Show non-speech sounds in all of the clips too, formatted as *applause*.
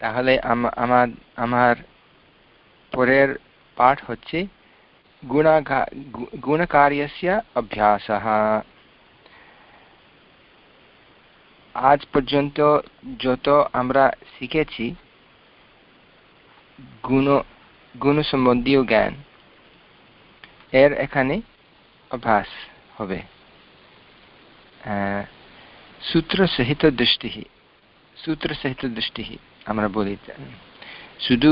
তাহলে আমার আমার পরের পাঠ হচ্ছে গুণকার্যस्य অভ্যাসः আজ পর্যন্ত যত আমরা শিখেছি গুণ গুণ সম্বন্ধীয় জ্ঞান, এর এখানে অভ্যাস হবে। সূত্রসহিত দৃষ্টি সূত্রসহিত দৃষ্টি আমরা বলি শুধু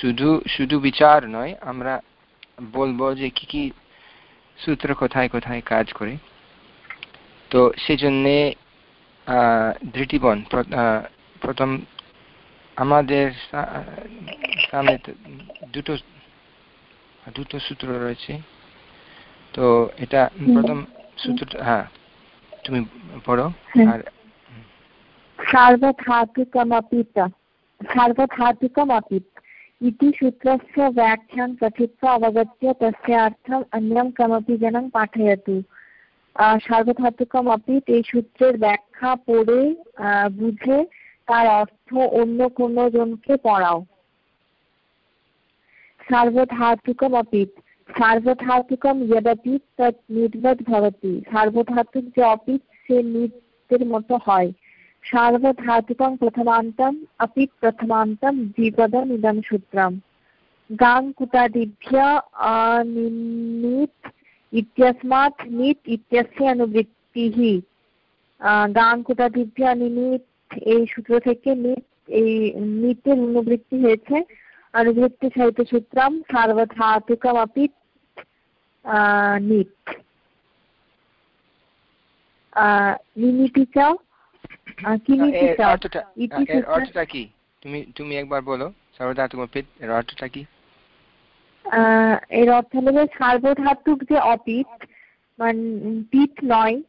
শুধু শুধু বিচার নয় আমরা বলব যে কি কি সূত্র কোথায় কোথায় কাজ করে। তো সেজন্যে ধৃতিবন প্রথম আমাদের সামনে দুটো দুটো সূত্র রয়েছে। তো এটা প্রথম সূত্র হ্যাঁ তুমি পড়ো। হ্যাঁ। আর সার্বধাতুকমপিতা। सार्वधातुकमपि इति सूत्रस्य व्याख्यां पठित्वा अवगत्य तस्य अर्थम् अन्यं कमपि जनं पाठयतु সার্বধাতুকমপি এই সূত্রের ব্যাখ্যা পড়ে বুঝে তার অর্থ অন্য কোনো জনকে পড়াও সার্বধাতুকমপি সার্বধাতুকম यदपि তৎ নির্বদ ভবতি সার্বধাতুক যে অপিত সে নিত্যের মতো হয় সার্বধাতুকং প্রথমান্তম अपि প্রথমান্তম দ্বিপদম ইদম সূত্রম গাং কুটাদিভ্য অনিমিত इत्यस्मात् नित् इत्यस्य अनुवृत्तिः গাং কুটাদিভ্য অনিমিত এই সূত্র থেকে নিত এই নিতের অনুবৃত্তি হয়েছে অনুবৃত্তি সাহিত্য সূত্রম সার্বধাতুকম अपि নিত নিমিতি চ অর্থটা কি? তুমি তুমি একবার বলো সার্বধাতুক এর অর্থটা কি? এর অর্থ হলো সার্বধাতুক যে অপিত মানে পিত নয়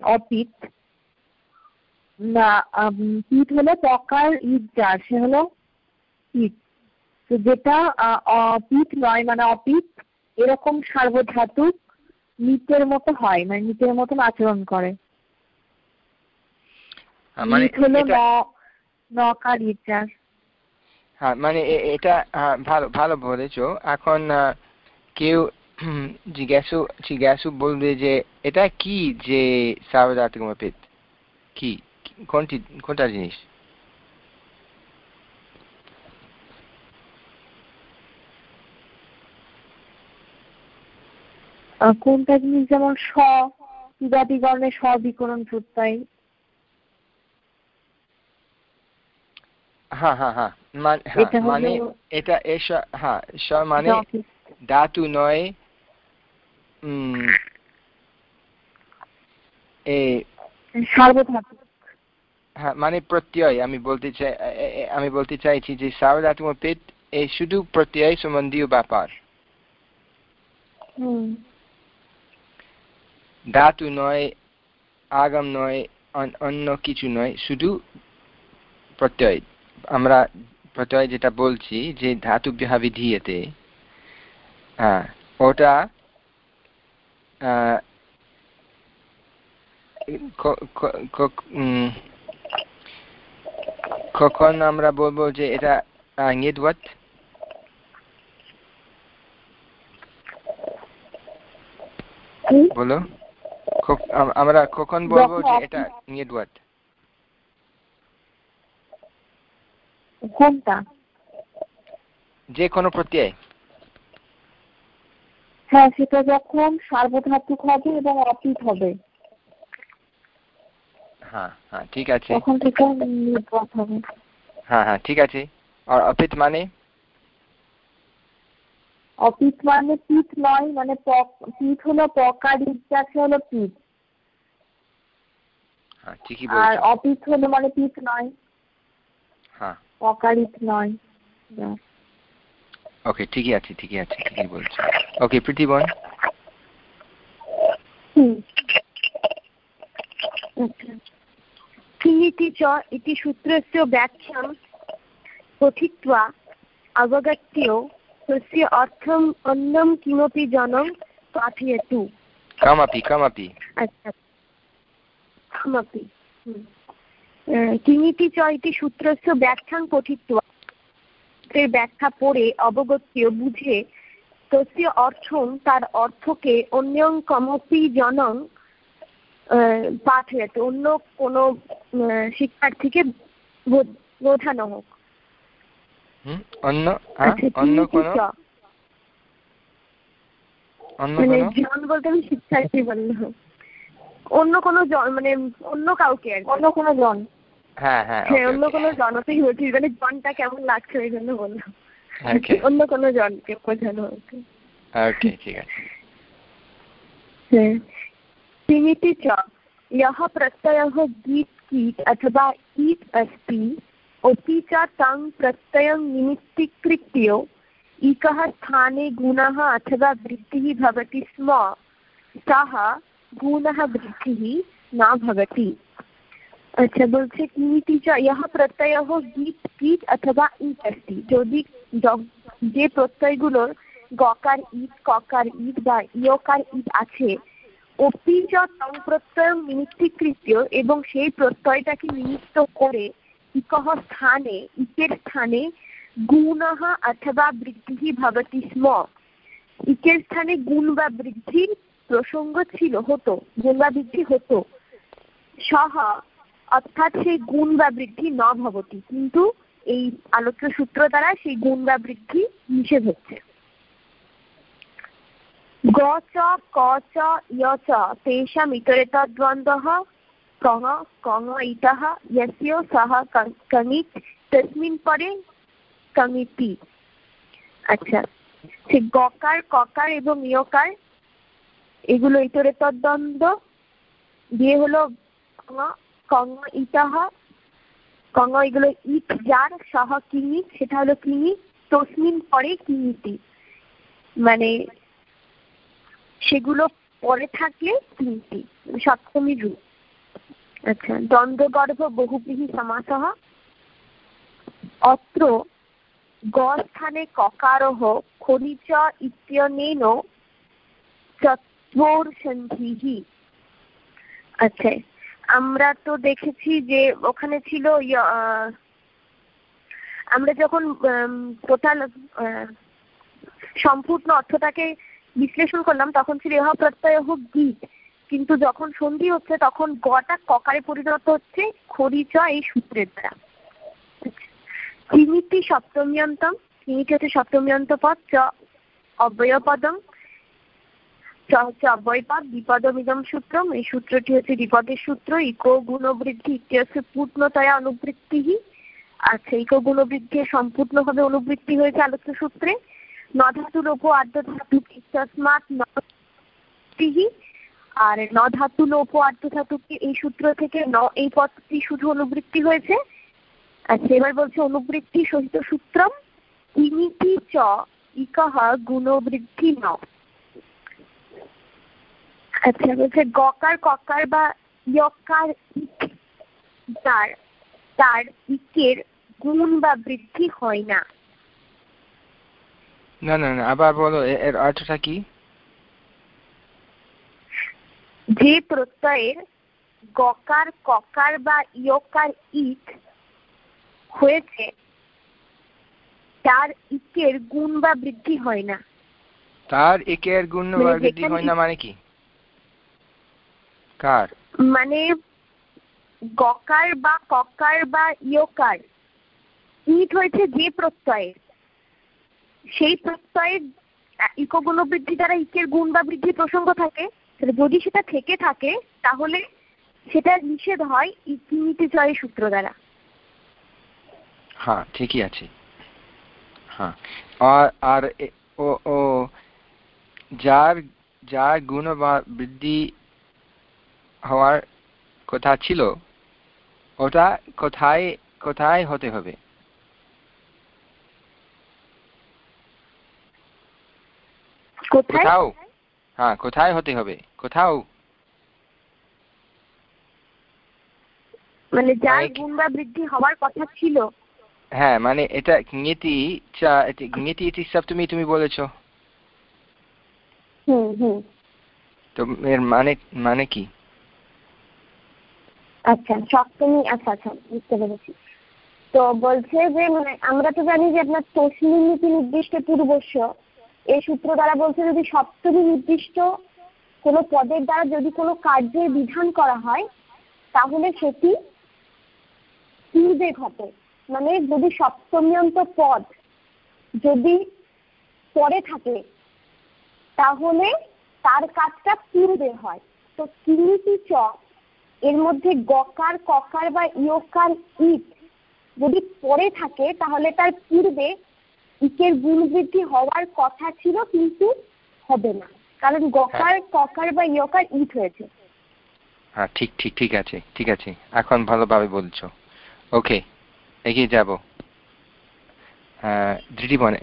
অপিত না পিত হলো পকার ইজার সে হলো পিত যেটা অপিত নয় মানে অপিত এরকম সার্বধাতুক নিতের মতো হয় মানে নিতের মতন আচরণ করে। মানে হ্যাঁ মানে এটা ভালো ভালো বলেছ। এখন কেউ *clears throat* জিজ্ঞাসু জিজ্ঞাসু বলবে যে এটা কি যে সার্বধাতুকমপিত কি কোনটি কোনটা জিনিস? কোনটা জিনিস যেমন স জাতি গণে স বিকরণ প্রত্যয়? হ্যাঁ হ্যাঁ হ্যাঁ। মানে এটা এসা হ্যাঁ স মানে ধাতু নয় হ্যাঁ মানে প্রত্যয়। আমি বলতে চাই আমি বলতে চাইছি যে সার্বধাতুক পেট এই শুধু প্রত্যয় সম্বন্ধীয় ব্যাপার। ধাতু নয় আগম নয় অন্য কিছু নয় শুধু প্রত্যয়। আমরা প্রত্যয় যেটা বলছি যে ধাতুভ্যः বিধীয়তে হ্যাঁ ওটা কখন আমরা বলব যে এটা নির্বত বলো। আমরা কখন বলব যে এটা নির্বত কোনটা যে কোনো প্রত্যয়? হ্যাঁ সেটা যখন সার্বধাতুক হবে এবং অপিত হবে। হ্যাঁ হ্যাঁ ঠিক আছে। তখন থেকে হবে। হ্যাঁ হ্যাঁ ঠিক আছে। আর অপিত মানে? অপিত মানে পিত নয় মানে পিত হলো পকার ইচ্ছাছে হলো পিত হ্যাঁ আর অপিত হলো মানে পিত নয়। হ্যাঁ অকারিত নয়। ওকে ঠিকই আছে ঠিকই আছে ঠিকই বলছো। ওকে প্রীতি বল। কিমিতি আচ্ছা। চ ইতি সূত্রস্য ব্যাখ্যাম পঠিত্বা অবগত্য তস্য অর্থম অন্যম কিমপি জনম পাঠয়েতু। কামাপি কামাপি। আচ্ছা। কামাপি। হুম। কিমিতি চ ইতি সূত্রস্য ব্যাখ্যাং পঠিত্বা ব্যাখ্যা পড়ে অবগত্য বুঝে তস্য অর্থং তার অর্থকে অন্যং কমপি জনং পাঠেত অন্য কোনো শিক্ষার্থীকে বোঝানো হোক। অন্য আচ্ছা, অন্য কোনো? মানে জন বলতে আমি শিক্ষার্থী বললাম। অন্য কোনো জন মানে অন্য কাউকে অন্য কোনো জন। হ্যাঁ হ্যাঁ হ্যাঁ অন্য কোনো জনকেই বলছি মানে জনটা কেমন লাগছে ওই জন্য বললাম *laughs* অন্য কোনো জনকে বোঝানো হচ্ছে ওকে ঠিক আছে किमिति च यः प्रत्ययः गीत् कीट् अथवा ईट् अस्ति अपि च तं प्रत्ययं निमित्तीकृत्य इकः स्थाने गुणः अथवा वृत्तिः भवति स्म सः गुणः वृद्धिः न भवति আচ্ছা বলছে কিমিতি চ ইহ গীত কীট অথবা ইট আসতি যদি যে প্রত্যয়গুলোর গকার ইট, ককার ইট বা ইয়কার ইট আছে অপি চ প্রত্যয় নিমিত্তীকৃত্য এবং সেই প্রত্যয়টাকে নিমিত্ত করে ইকহ স্থানে, ইকের স্থানে গুণ অথবা বৃদ্ধি ভবতি স্ম। ইকের স্থানে গুণ বা বৃদ্ধির প্রসঙ্গ ছিল, হতো, গুণ বা বৃদ্ধি হতো। সহ অর্থাৎ সেই গুণ বা বৃদ্ধি ন ভবতি, কিন্তু এই আলোচ্য সূত্র দ্বারা সেই গুণ বা বৃদ্ধি নিষেধ হচ্ছে। গ চ, ক চ ইয় চ, তেষাম ইতরেতদ্বন্দ্বঃ কঙ কঙ ইতঃ ইয়স্য সহ কঙিত তস্মিন পরে কঙিতি। আচ্ছা সে গকার, ককার এবং ইয়কার, এগুলো ইতরেতদ্বন্দ্ব, দিয়ে হলো কঙ ইতাহ কঙ এগুলো ইট, যার সহ কিমি সেটা হলো কিমি তসমিন পরে কিমিতি মানে সেগুলো পরে থাকলে তিনটি সপ্তমী রূপ। আচ্ছা দ্বন্দ্বগর্ভ বহুব্রীহি সমাস অত্র গ স্থানে ককারহ খনিচ ইত্যনেন চত্বর সন্ধিহি আচ্ছা আমরা তো দেখেছি যে ওখানে ছিল আমরা যখন টোটাল সম্পূর্ণ অর্থটাকে বিশ্লেষণ করলাম, তখন ছিল ইহ প্রত্যয় হোক গীত কিন্তু যখন সন্ধি হচ্ছে, তখন গটা ককারে পরিণত হচ্ছে খরিচ এই সূত্রের দ্বারা। সপ্তমিয়ন্তম কিমিতি হচ্ছে সপ্তমিয়ন্ত পদ, চ, অব্যয়পদম চ হচ্ছে বিপদমিদম সূত্রম। এই সূত্রটি হচ্ছে বিপদের সূত্র। ইকো গুণবৃদ্ধি আচ্ছা ইকো সম্পূর্ণভাবে অনুবৃত্তি হয়েছে সূত্রে। নধাতু লোপ আদ্য ধাতু নতিহি আর এই সূত্র থেকে ন, এই পদটি শুধু অনুবৃত্তি হয়েছে। আচ্ছা এবার বলছে অনুবৃত্তি সহিত সূত্রম। ইমিতি চ ইকহ গুণবৃদ্ধি ন। আচ্ছা বলছে গকার ককার বা ইয়কার যার তার ইকের গুণ বা বৃদ্ধি হয় না। না না না আবার বলো এর অর্থটা কি? যে প্রত্যয়ের গকার ককার বা ইয়কার ইক হয়েছে তার ইকের গুণ বা বৃদ্ধি হয় না। তার একের গুণ বা মানে বৃদ্ধি হয় না মানে কি? কার? মানে গকার বা ককার বা ইয়কার। ইট হয়েছে যে প্রত্যয়ের সেই প্রত্যয়ের ইকো গুণবৃদ্ধি দ্বারা ইকের গুণ বা বৃদ্ধি প্রসঙ্গ থাকে। যদি সেটা থেকে থাকে তাহলে সেটা নিষেধ হয় ইকিমিতে জয় সূত্র দ্বারা। হ্যাঁ ঠিকই আছে। হ্যাঁ। আর আর ও ও যার যার গুণ বা বৃদ্ধি হওয়ার কথা ছিল ওটা কোথায় কোথায় হতে হবে? কোথাও? হ্যাঁ কোথায় হতে হবে? কোথাও? মানে যার গুণ বা বৃদ্ধি হওয়ার কথা ছিল। হ্যাঁ মানে এটা জ্ঞেতি জ্ঞেতি ইতি সপ্তমী তুমি বলেছ। হুম হুম। তো এর মানে মানে কি? আচ্ছা সপ্তমী আচ্ছা আচ্ছা বুঝতে পেরেছি। তো বলছে যে মানে আমরা তো জানি যে আপনার তসমিন নীতি নির্দিষ্ট পূর্বস্য এই সূত্র দ্বারা বলছে যদি সপ্তমী নির্দিষ্ট কোনো পদের দ্বারা যদি কোনো কার্যের বিধান করা হয়, তাহলে সেটি পূর্বে ঘটে। মানে যদি সপ্তমীয়ন্ত পদ যদি পরে থাকে, তাহলে তার কাজটা পূর্বে হয়। তো কিমিতি চ এর মধ্যে গকার ককার বা ইয়কার ইট যদি পরে থাকে তাহলে তার পূর্বে ইকের গুণ বৃদ্ধি হওয়ার কথা ছিল কিন্তু হবে না। কারণ গকার ককার বা ইয়কার ইট হয়েছে। হ্যাঁ ঠিক ঠিক ঠিক আছে ঠিক আছে। এখন ভালোভাবে বলছো। ওকে এগিয়ে যাব। হ্যাঁ দৃঢ়ি বনে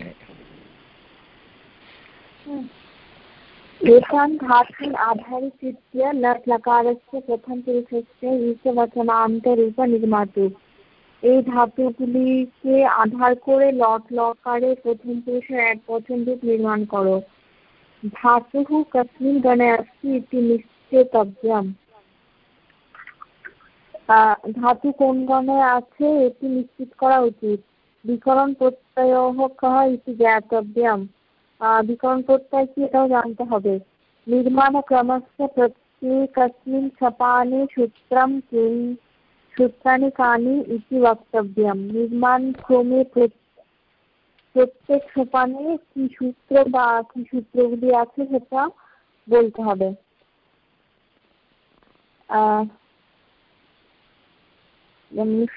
एतान् धातून् आधारीकृत्य लट् लकारस्य प्रथमपुरुषस्य ईशवचनान्तरूपनिर्मातु এই ধাতুগুলিকে আধার করে লট লকারে প্রথম পুরুষের এক বচন রূপ নির্মাণ করো ধাতু কস্মিন গণে अस्ति इति নিশ্চেতব্যম ধাতু কোন গণে আছে এটি নিশ্চিত করা উচিত বিকরণ প্রত্যয় কহ ইতি জ্ঞাতব্যম বিকরণ প্রত্যয় কি এটাও জানতে হবে। নির্মাণ ক্রমস্য প্রত্যেকস্মিন ছপানে সূত্রম সূত্রানি কানি ইতি বক্তব্যম। নির্মাণ ক্রমে প্রত্যেক সোপানে কি সূত্র বা কি সূত্রগুলি আছে সেটা বলতে হবে।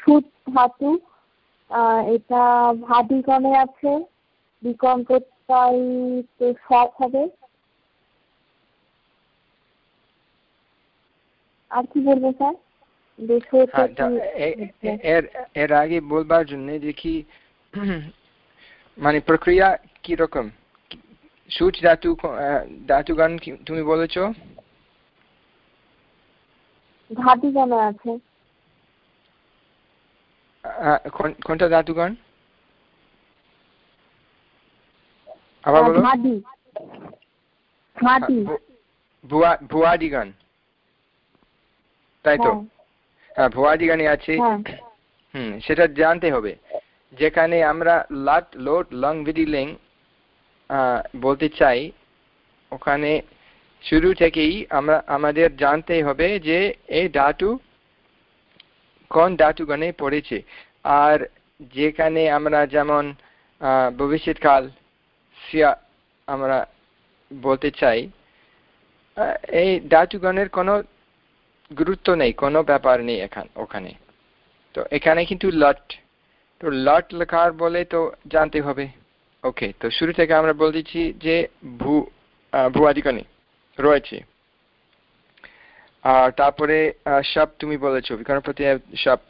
সুত ধাতু এটা ভাদিগণে আছে বিকম প্রত্যয় তো সব হবে। আর কি বলব স্যার? এর এর আগে বলবার জন্য কি মানে প্রক্রিয়া কি রকম? সূচ ধাতু ধাতুগান তুমি বলেছ? ধাতুগান আছে। কোনটা ধাতুগান আবার বলো। ভাদি ভাদি ভুয়াদি গান তাই তো? হ্যাঁ। ভুয়াদি গানে আছে। হুম সেটা জানতে হবে। যেখানে আমরা লাট লোট লং বিডি লিং বলতে চাই ওখানে শুরু থেকেই আমরা আমাদের জানতে হবে যে এই ধাতু কোন ধাতুগণে পড়েছে। আর যেখানে আমরা যেমন ভবিষ্যৎকাল আমরা বলতে চাই এই ধাতুগণের কোনো গুরুত্ব নেই, কোনো ব্যাপার নেই এখান, ওখানে। তো এখানে কিন্তু লট তো লট লেখার বলে তো জানতে হবে। ওকে, তো শুরু থেকে আমরা বলতেছি যে ভূ ভূয়াদিগণে রয়েছে। আর তারপরে সব তুমি বলেছ বিকরণ প্রত্যয় সব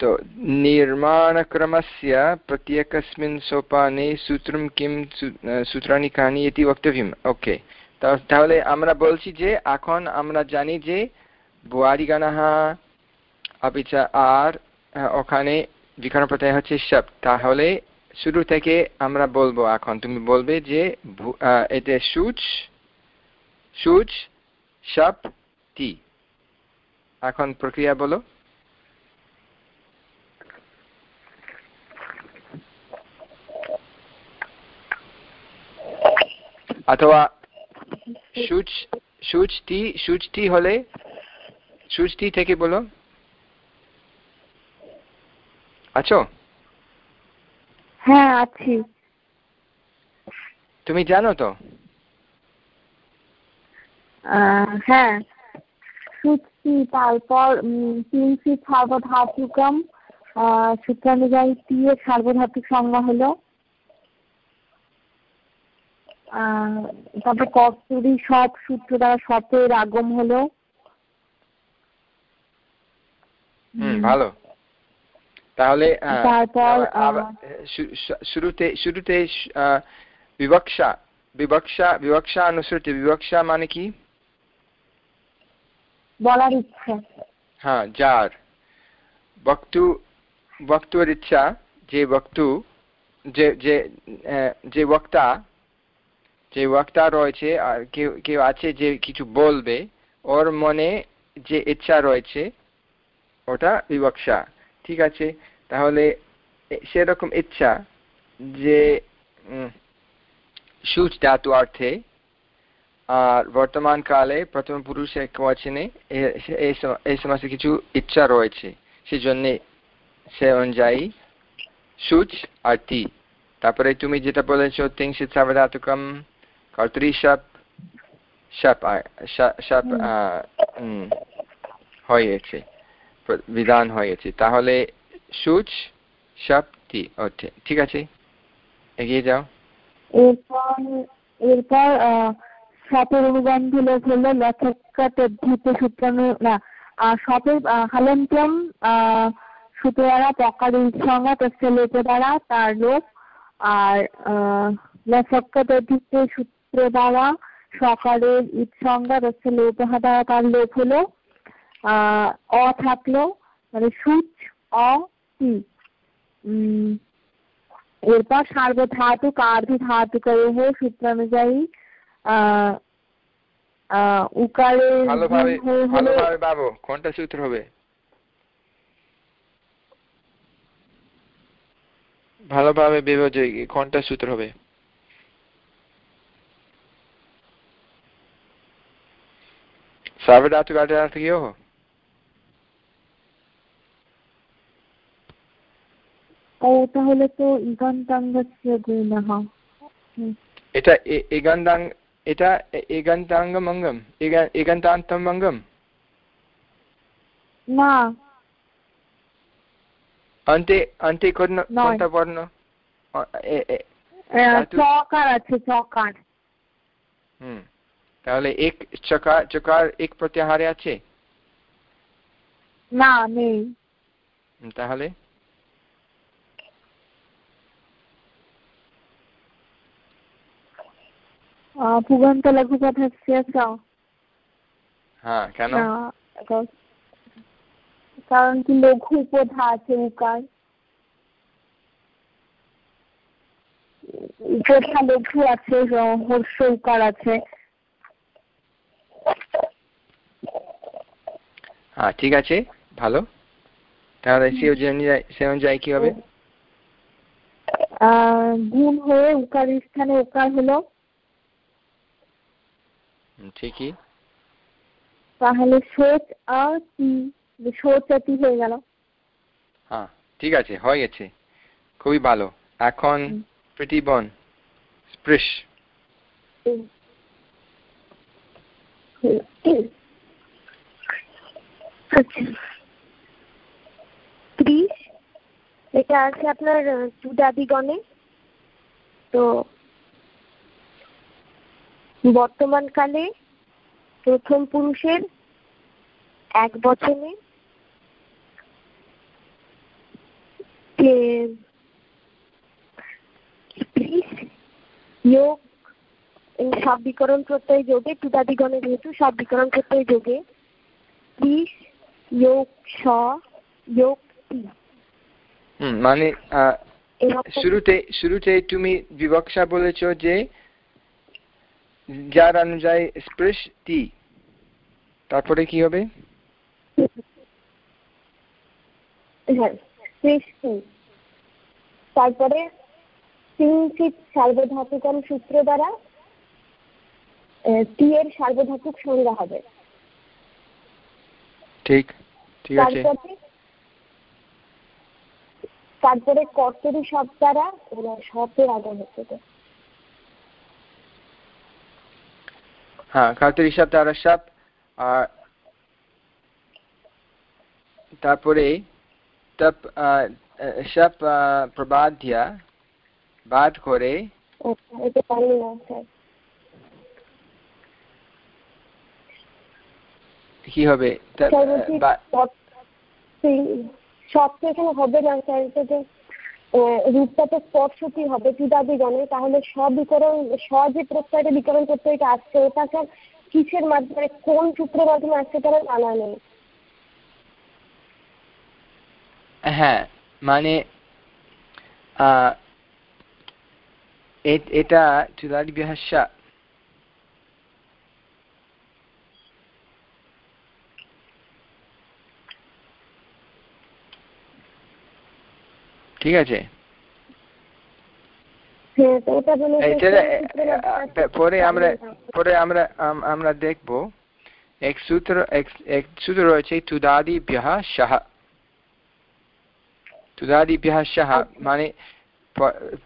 तो निर्माणक्रमस्य प्रत्येकस्मिन् सोपाने सूत्रं किं सूत्राणि कानि इति वक्तव्यम् ওকে তাহলে আমরা বলছি যে এখন আমরা জানি যে বুয়ারিগানাহ আপি আর ওখানে বিকরণ প্রত্যয় হচ্ছে সব তাহলে শুরু থেকে আমরা বলবো এখন তুমি বলবে যে এতে সূচ সূচ সব টি এখন প্রক্রিয়া বলো অথবা সূচ সূচটি সূচটি হলে সূচটি থেকে বলো। আছো? হ্যাঁ আছি। তুমি জানো তো? হ্যাঁ। সূচটি তারপর তিনটি সার্বধাতুকম সূত্রানুযায়ী টি এর সার্বধাতুক সংজ্ঞা হলো তারপর কস্তুরি সব সূত্র দ্বারা সতের আগম হলো। ভালো। তাহলে তারপর শুরুতে শুরুতে বিবক্ষা বিবক্ষা বিবক্ষা অনুসৃতি বিবক্ষা মানে কি? বলার ইচ্ছা। হ্যাঁ যার। বক্তু বক্তুর ইচ্ছা যে বক্তু যে যে যে বক্তা যে বক্তা রয়েছে, আর কেউ কেউ আছে যে কিছু বলবে, ওর মনে যে ইচ্ছা রয়েছে, ওটা বিবক্ষা। ঠিক আছে? তাহলে সেরকম ইচ্ছা যে সুচ ধাতু অর্থে, আর বর্তমান কালে প্রথম পুরুষে কোয়াচিনে এই সমস্ত কিছু ইচ্ছা রয়েছে, সেজন্য সে অনুযায়ী সুচ আর তি। তারপরে তুমি যেটা বলেছ তিংশিত সাবধাতুকম কর্তরি সাপ হয়েছে বিধান হয়েছে তাহলে সুচ তি ঠিক আছে এগিয়ে যাও এরপর এরপর সাপের অনুবন্ধ লোক হলো লক্ষকাতে সূত্রানু না সপের হালন্ত্যম সূত্র দ্বারা পকার সংজ্ঞা তস্য লোক দ্বারা তার লোক আর লক্ষকাতে সূত্র দ্বারা সকালের ঈদ সংজ্ঞা তস্য লোক দ্বারা তার লোক হলো অ থাকল মানে সূচ অ টি এরপর সার্বধাতুক আর্ধধাতুকয়োः সূত্রানুযায়ী উকারে ভালোভাবে বাবু কোনটা সূত্র হবে? ভালোভাবে বিভাজয় কোনটা সূত্র হবে। सार्वधातुकार्यार्थयोः তাহলে তো ইগন্তাঙ্গস্য গুণः এটা এগন্তাঙ্গ এটা এগন্তাঙ্গম অঙ্গম এগন্তান্তম অঙ্গম না অন্তে অন্তে কোন কোনটা বর্ণ চকার আছে চকার হুম তাহলে এক চকার চকার এক প্রত্যাহারে আছে? না নেই। তাহলে? হ্যাঁ কেন? কারণ কি লঘু উপধা আছে উকার। উপধা লঘু আছে হর্ষ উকার আছে। হ্যাঁ ঠিক আছে ভালো। তাহলে সে অনুযায়ী কি হবে গুণ হয়ে উকারের স্থানে উকার হলো। ঠিকই। তাহলে সোচ আর কি সোচতি হয়ে গেল। হ্যাঁ ঠিক আছে হয়ে গেছে। খুবই ভালো। এখন প্রতিবন স্পৃশ। ত্রিশ এটা আছে আপনার তো বর্তমানকালে প্রথম পুরুষের এক বচনে যোগ সব বিকরণ প্রত্যয় যোগে টুদাদিগণে যেহেতু সব বিকরণ প্রত্যয় যোগে ত্রিশ স যোগ মানে শুরুতে শুরুতে তুমি বিবক্ষা বলেছ যে যার অনুযায়ী স্পৃশ টি তারপরে কি হবে? তারপরে কিঞ্চিত সার্বধাতুকম সূত্র দ্বারা টি এর সার্বধাতুক সংজ্ঞা হবে। ঠিক। ঠিক আছে। তারপরে কর্তরি সব দ্বারা সপের আগমন হচ্ছে হ্যাঁ কর্তরি সব দ্বারা সব আর তারপরে তপ সপ প্রবাদ্য বাদ করে কি হবে? সব তো এখানে হবে না স্যার যে তো স্পর্শটি হবে গণে তাহলে সবিকরণ স যে প্রত্যয়টা বিকরণ করতে এটা আসছে? ওটা স্যার কিসের মাধ্যমে কোন সূত্রের মাধ্যমে আসছে তারা জানা নেই। হ্যাঁ মানে আহ এটা চুলারি বিহাসা ঠিক আছে? হ্যাঁ, পরে আমরা পরে আমরা আমরা দেখব। এক সূত্র এক সূত্র রয়েছে সহ সহ মানে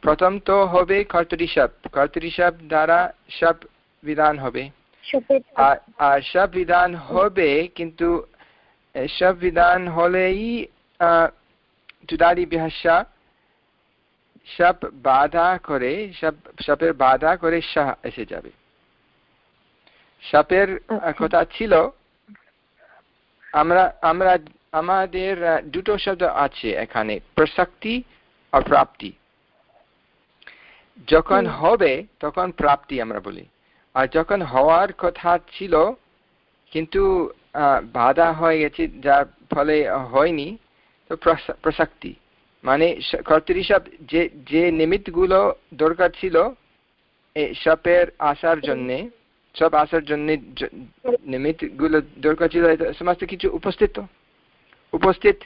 প্রথম তো হবে কর্তরিসব কর্তরিসব দ্বারা সব বিধান হবে। আর সব বিধান হবে কিন্তু সব বিধান হলেই তুদাদিভ্য সব বাধা করে সব সপের বাধা করে শাহ এসে যাবে। সাপের। কথা ছিল আমরা আমরা আমাদের দুটো শব্দ আছে এখানে প্রসক্তি আর প্রাপ্তি। যখন হবে তখন প্রাপ্তি আমরা বলি। আর যখন হওয়ার কথা ছিল কিন্তু বাধা হয়ে গেছে যার ফলে হয়নি প্রসক্তি। মানে কর্তৃসব যে যে নিমিত্তগুলো দরকার ছিল সাপের আসার জন্যে সব আসার জন্য নিমিত্তগুলো দরকার ছিল সমস্ত কিছু উপস্থিত উপস্থিত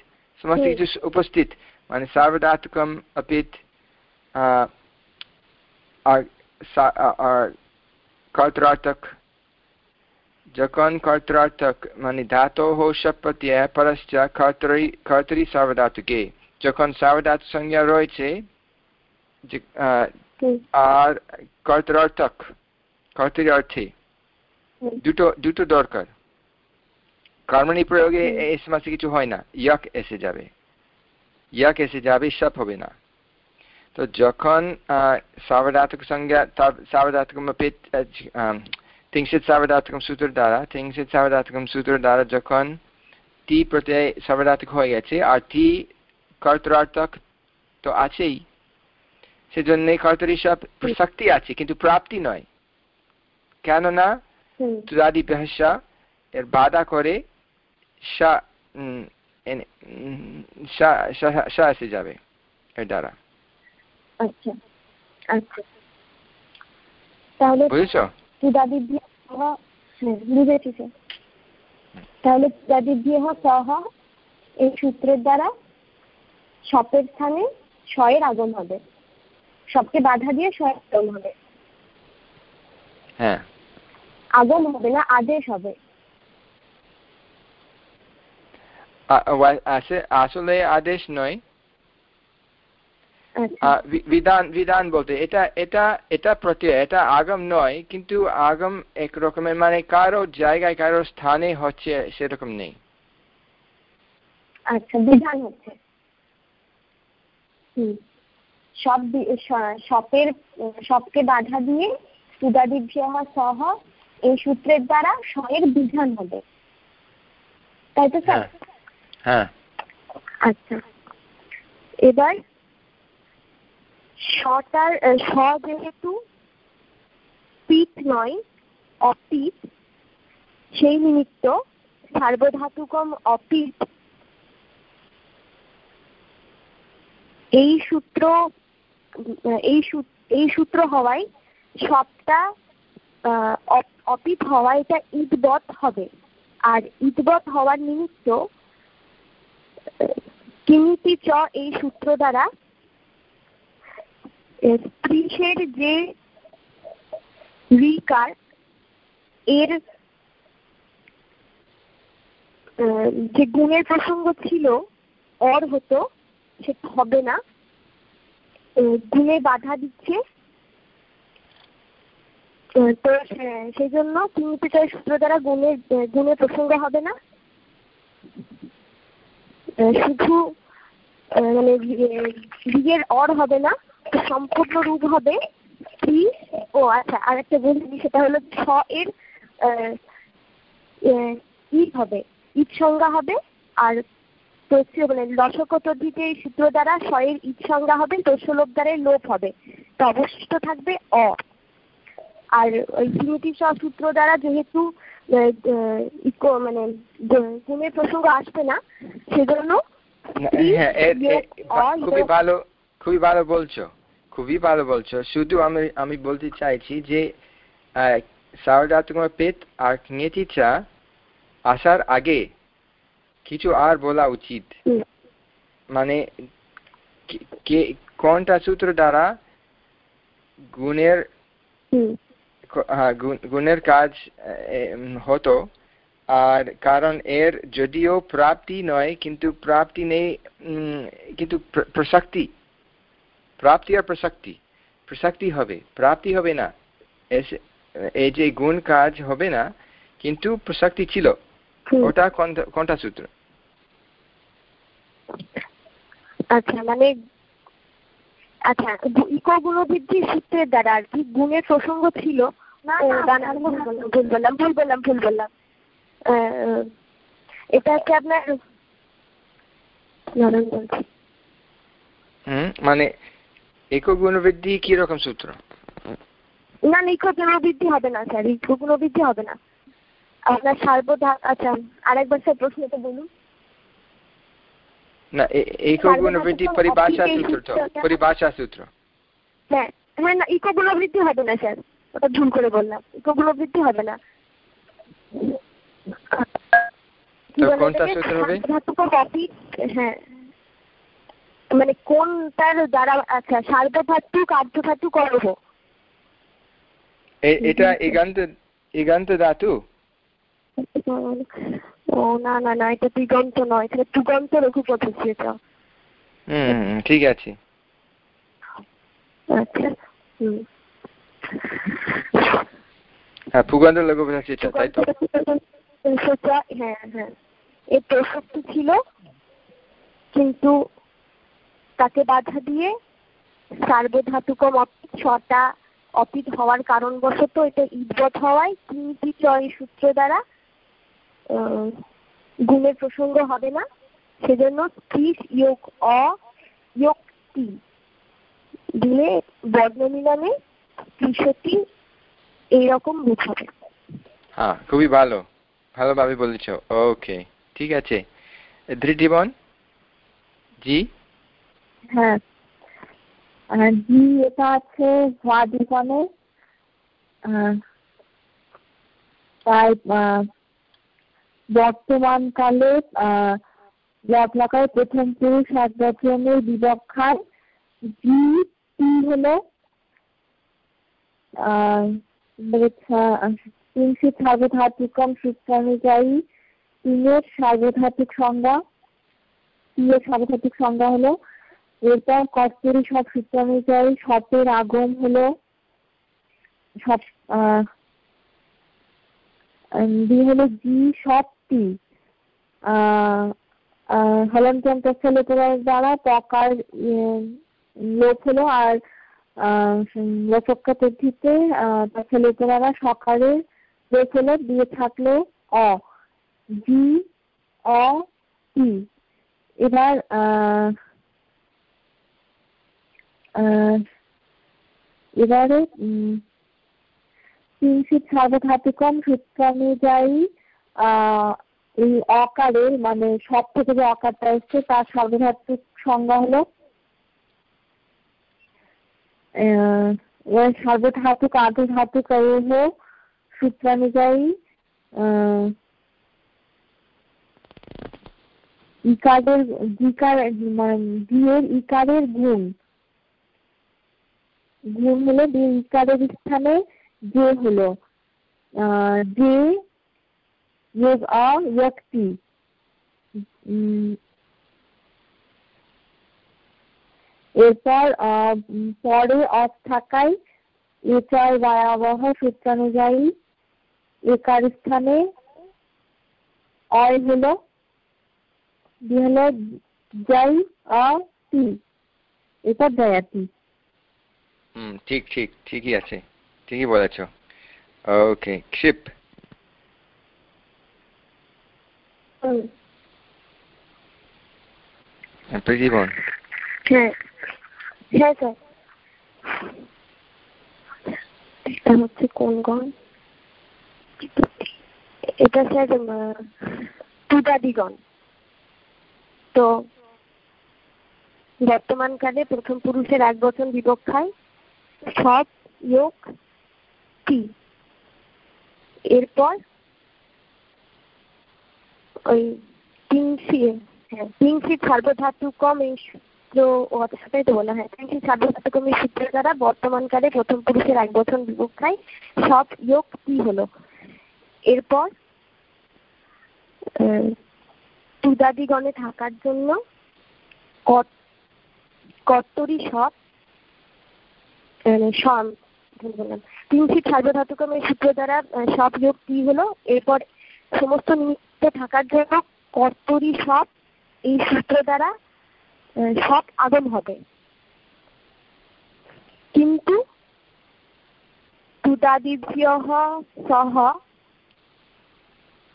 সমস্ত কিছু উপস্থিত। মানে সার্বধাতুকম অপিত আর কর্তরার্থক যখন কর্তরার্থক মানে ধাতো শপথ্য পরশ্চ কর্তরি কর্তরি সার্বধাতুকে যখন সার্বধাতু সংজ্ঞা রয়েছে আর কর্তরার্থক কর্তরি অর্থে দুটো দুটো দরকার কর্মণী প্রয়োগে এই সমস্ত কিছু হয় না ইয়াক এসে যাবে ইয়াক এসে যাবে সব হবে না তো যখন সাবধাতক সংজ্ঞা সাবধাতকম তিংশিত সাবধাতকম সূত্র দ্বারা তিংশিত দ্বারা যখন টি প্রত্যয় হয়ে গেছে আর টি কর্তরার্থক তো আছেই সেজন্য কর্তরি সব শক্তি আছে কিন্তু প্রাপ্তি নয় কেননা তুদাদি পেহসা এর বাধা করে এসে যাবে এর দ্বারা আচ্ছা তাহলে বুঝেছ হ্যাঁ, বুঝেছি তাহলে সহ এই সূত্রের দ্বারা সপের স্থানে শয়ের আগম হবে। সবকে বাধা দিয়ে শয়ের আগম হবে। হ্যাঁ। আগম হবে না আদেশ হবে। আসলে আদেশ নয়। বিধান বিধান বলতে এটা এটা এটা প্রত্যয় এটা আগম নয় কিন্তু আগম এক রকমের মানে কারও জায়গায় কারও স্থানে হচ্ছে সেরকম নেই। আচ্ছা বিধান হচ্ছে। সব সপের সবকে বাধা দিয়ে সুদাদিভ্যহ সহ এই সূত্রের দ্বারা স্বয়ের বিধান হবে। তাই তো স্যার? হ্যাঁ, হ্যাঁ। আচ্ছা। এবার সটার স যেহেতু পিঠ নয় অপিত সেই নিমিত্ত সার্বধাতুকম অপিত এই সূত্র, এই এই সূত্র হওয়ায় সবটা অপিত হওয়া এটা ইদবত হবে। আর ইদবত হওয়ার নিমিত্ত কিমিতি চ এই সূত্র দ্বারা ত্রিশের যে রিকার এর যে গুণের প্রসঙ্গ ছিল, অর হতো, সেটা হবে না। গুণে বাধা দিচ্ছে। তো সেই জন্য কিমিপিটার সূত্র দ্বারা গুণের গুণের প্রসঙ্গ হবে না। শুধু মানে ঋগের অর হবে না। সম্পূর্ণ রূপ হবে ও আচ্ছা আর একটা বলি সেটা হলো ছ এর ঈদ হবে। ঈদ সংজ্ঞা হবে আর মানে লসক তদ্ধিতে এই সূত্র দ্বারা স্বয়ের ঈদ সংজ্ঞা হবে তোষলোপ দ্বারা লোপ হবে। তো অবশিষ্ট থাকবে অ। আর ওই প্রিমিটিভ সূত্র দ্বারা যেহেতু মানে গুণের প্রসঙ্গ আসবে না সেজন্য হ্যাঁ, খুবই ভালো খুবই ভালো বলছো। খুবই ভালো বলছো। শুধু আমি আমি বলতে চাইছি যে সারদাত্মক পেত আর নেতিচা আসার আগে কিছু আর বলা উচিত। মানে কোনটা সূত্র দ্বারা গুণের হ্যাঁ গুণের কাজ হতো। আর কারণ এর যদিও প্রাপ্তি নয় কিন্তু প্রাপ্তি নেই কিন্তু প্রসক্তি প্রাপ্তি আর প্রসক্তি। প্রসক্তি হবে প্রাপ্তি হবে না। এই যে গুণ কাজ হবে না কিন্তু প্রসক্তি ছিল। ওটা কোনটা সূত্র আচ্ছা মানে আচ্ছা ইকো সূত্রের দ্বারা আর কি গুণের প্রসঙ্গ ছিল? ভুল বললাম ভুল বললাম ভুল বললাম। এটা হচ্ছে আপনার মানে একক গুণবৃদ্ধি কি রকম সূত্র? না না গুণবৃদ্ধি হবে না স্যার। গুণবৃদ্ধি হবে না। আপনার সার্বধা আচ্ছা আরেকবার স্যার প্রশ্নটা বলুন। না একক গুণবৃদ্ধি পরিভাষা সূত্র তো পরিভাষা সূত্র। হ্যাঁ হ্যাঁ না ইকো গুণবৃদ্ধি হবে না স্যার। ওটা ভুল করে বললাম। ইকো গুণবৃদ্ধি হবে না। কোনটা সূত্র হবে? হ্যাঁ। মানে কোনটার দ্বারা আচ্ছা সার্বধাতুক আর্ধধাতুক অর্ঘ এটা এগান্ত এগান্ত ধাতু? ও না না না এটা দিগন্ত নয় এটা তুগন্ত রঘু পদ্ধতি এটা। হুম ঠিক আছে। আচ্ছা হুম। হ্যাঁ তাই তো? হ্যাঁ হ্যাঁ। প্রসক্তি ছিল কিন্তু তাকে বাধা দিয়ে সার্বধাতুকম ছটা অপিত হওয়ার কারণবশত এটা ইদবত হওয়ায় তিনটি চয় সূত্র দ্বারা গুণের প্রসঙ্গ হবে না। সেজন্য ত্রিশ ইয়োগ অ, ইয়োগ টি। দিলে বর্ণ মিলনে ত্রিশটি এইরকম বোঝাবে হ্যাঁ খুবই ভালো। ভালোভাবে বলেছ। ওকে, ঠিক আছে। ধৃতিবন? জি? হ্যাঁ। জি এটা আছে ভাদিগণে তাই বর্তমানকালে লটলাকায় প্রথম পুরুষ, এক বচনের বিবক্ষায় জি টি হলো তিনশিত সার্বধাতুকম সূত্রানুযায়ী তিনের সার্বধাতুক সংজ্ঞা, তিনের সার্বধাতুক সংজ্ঞা হলো এরপর কস্তুরী সব সূত্রানুযায়ী সতের আগম হলো সব দিয়ে হলো জি সবটি হলন্তন্ত লোপের দ্বারা পকার লোপ হলো আর তথা লোপের দ্বারা সকালে লোপ হলো, দিয়ে থাকল অ, জি, অ, টি। এবার এবারে সার্বধাতুকম সূত্রানুযায়ী এই অকারের মানে সব থেকে যে অকারটা এসছে, তার সার্বধাতুক সংজ্ঞা হলো সার্বধাতুক আর্ধধাতুক সূত্রানুযায়ী ইকারের জিকার মানে ইকারের গুণ গুণ হলো ইকারের স্থানে? যে হলো যে অ ব্যক্তি। এরপর পরে অফ থাকায় এটার ভয়াবহ সূত্রানুযায়ী একার স্থানে অয় হলো হলো যাই অ টি। এটা দয়াতি হুম ঠিক ঠিক ঠিকই আছে। ঠিকই বলেছ। ওকে ক্ষিপ প্রীতিবন হ্যাঁ। হ্যাঁ স্যার। এটা হচ্ছে কোন গণ? এটা স্যার তো বর্তমানকালে প্রথম পুরুষের এক বচন বিবক্ষায় সব যোগ টি এরপর ওই তিনশি হ্যাঁ এই দ্বারা বর্তমানকালে প্রথম পুরুষের এক বছর বিবক্ষায় সব যোগ কি হলো? এরপর তুদাদিগণে থাকার জন্য কর্তরি সব সম বললাম। সূত্র দ্বারা সব যোগ কি হলো? এরপর সমস্ত নিমিত্ত থাকার জন্য কর্তরি সব এই সূত্র দ্বারা সব আগম হবে। কিন্তু তুদাদিভ্যহ সহ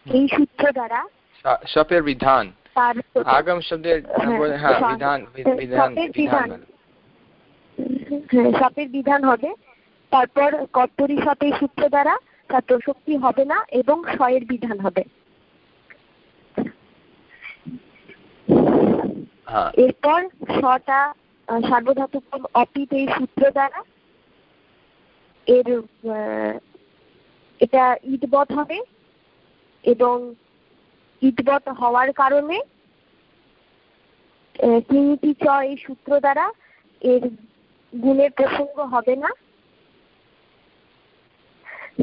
এই সূত্র দ্বারা সপের বিধান। আগম শব্দের হ্যাঁ বিধান বিধান বিধান হ্যাঁ সপের বিধান হবে তারপর কর্তরি সপের সূত্র দ্বারা তার প্রসক্তি হবে না এবং স্বয়ের বিধান হবে হ্যাঁ। এরপর স্বটা সার্বধাতুক অপিত এই সূত্র দ্বারা এর এটা ইটবধ হবে এবং ইটবধ হওয়ার কারণে কিমিতি চ এই সূত্র দ্বারা এর গুণের প্রসঙ্গ হবে না।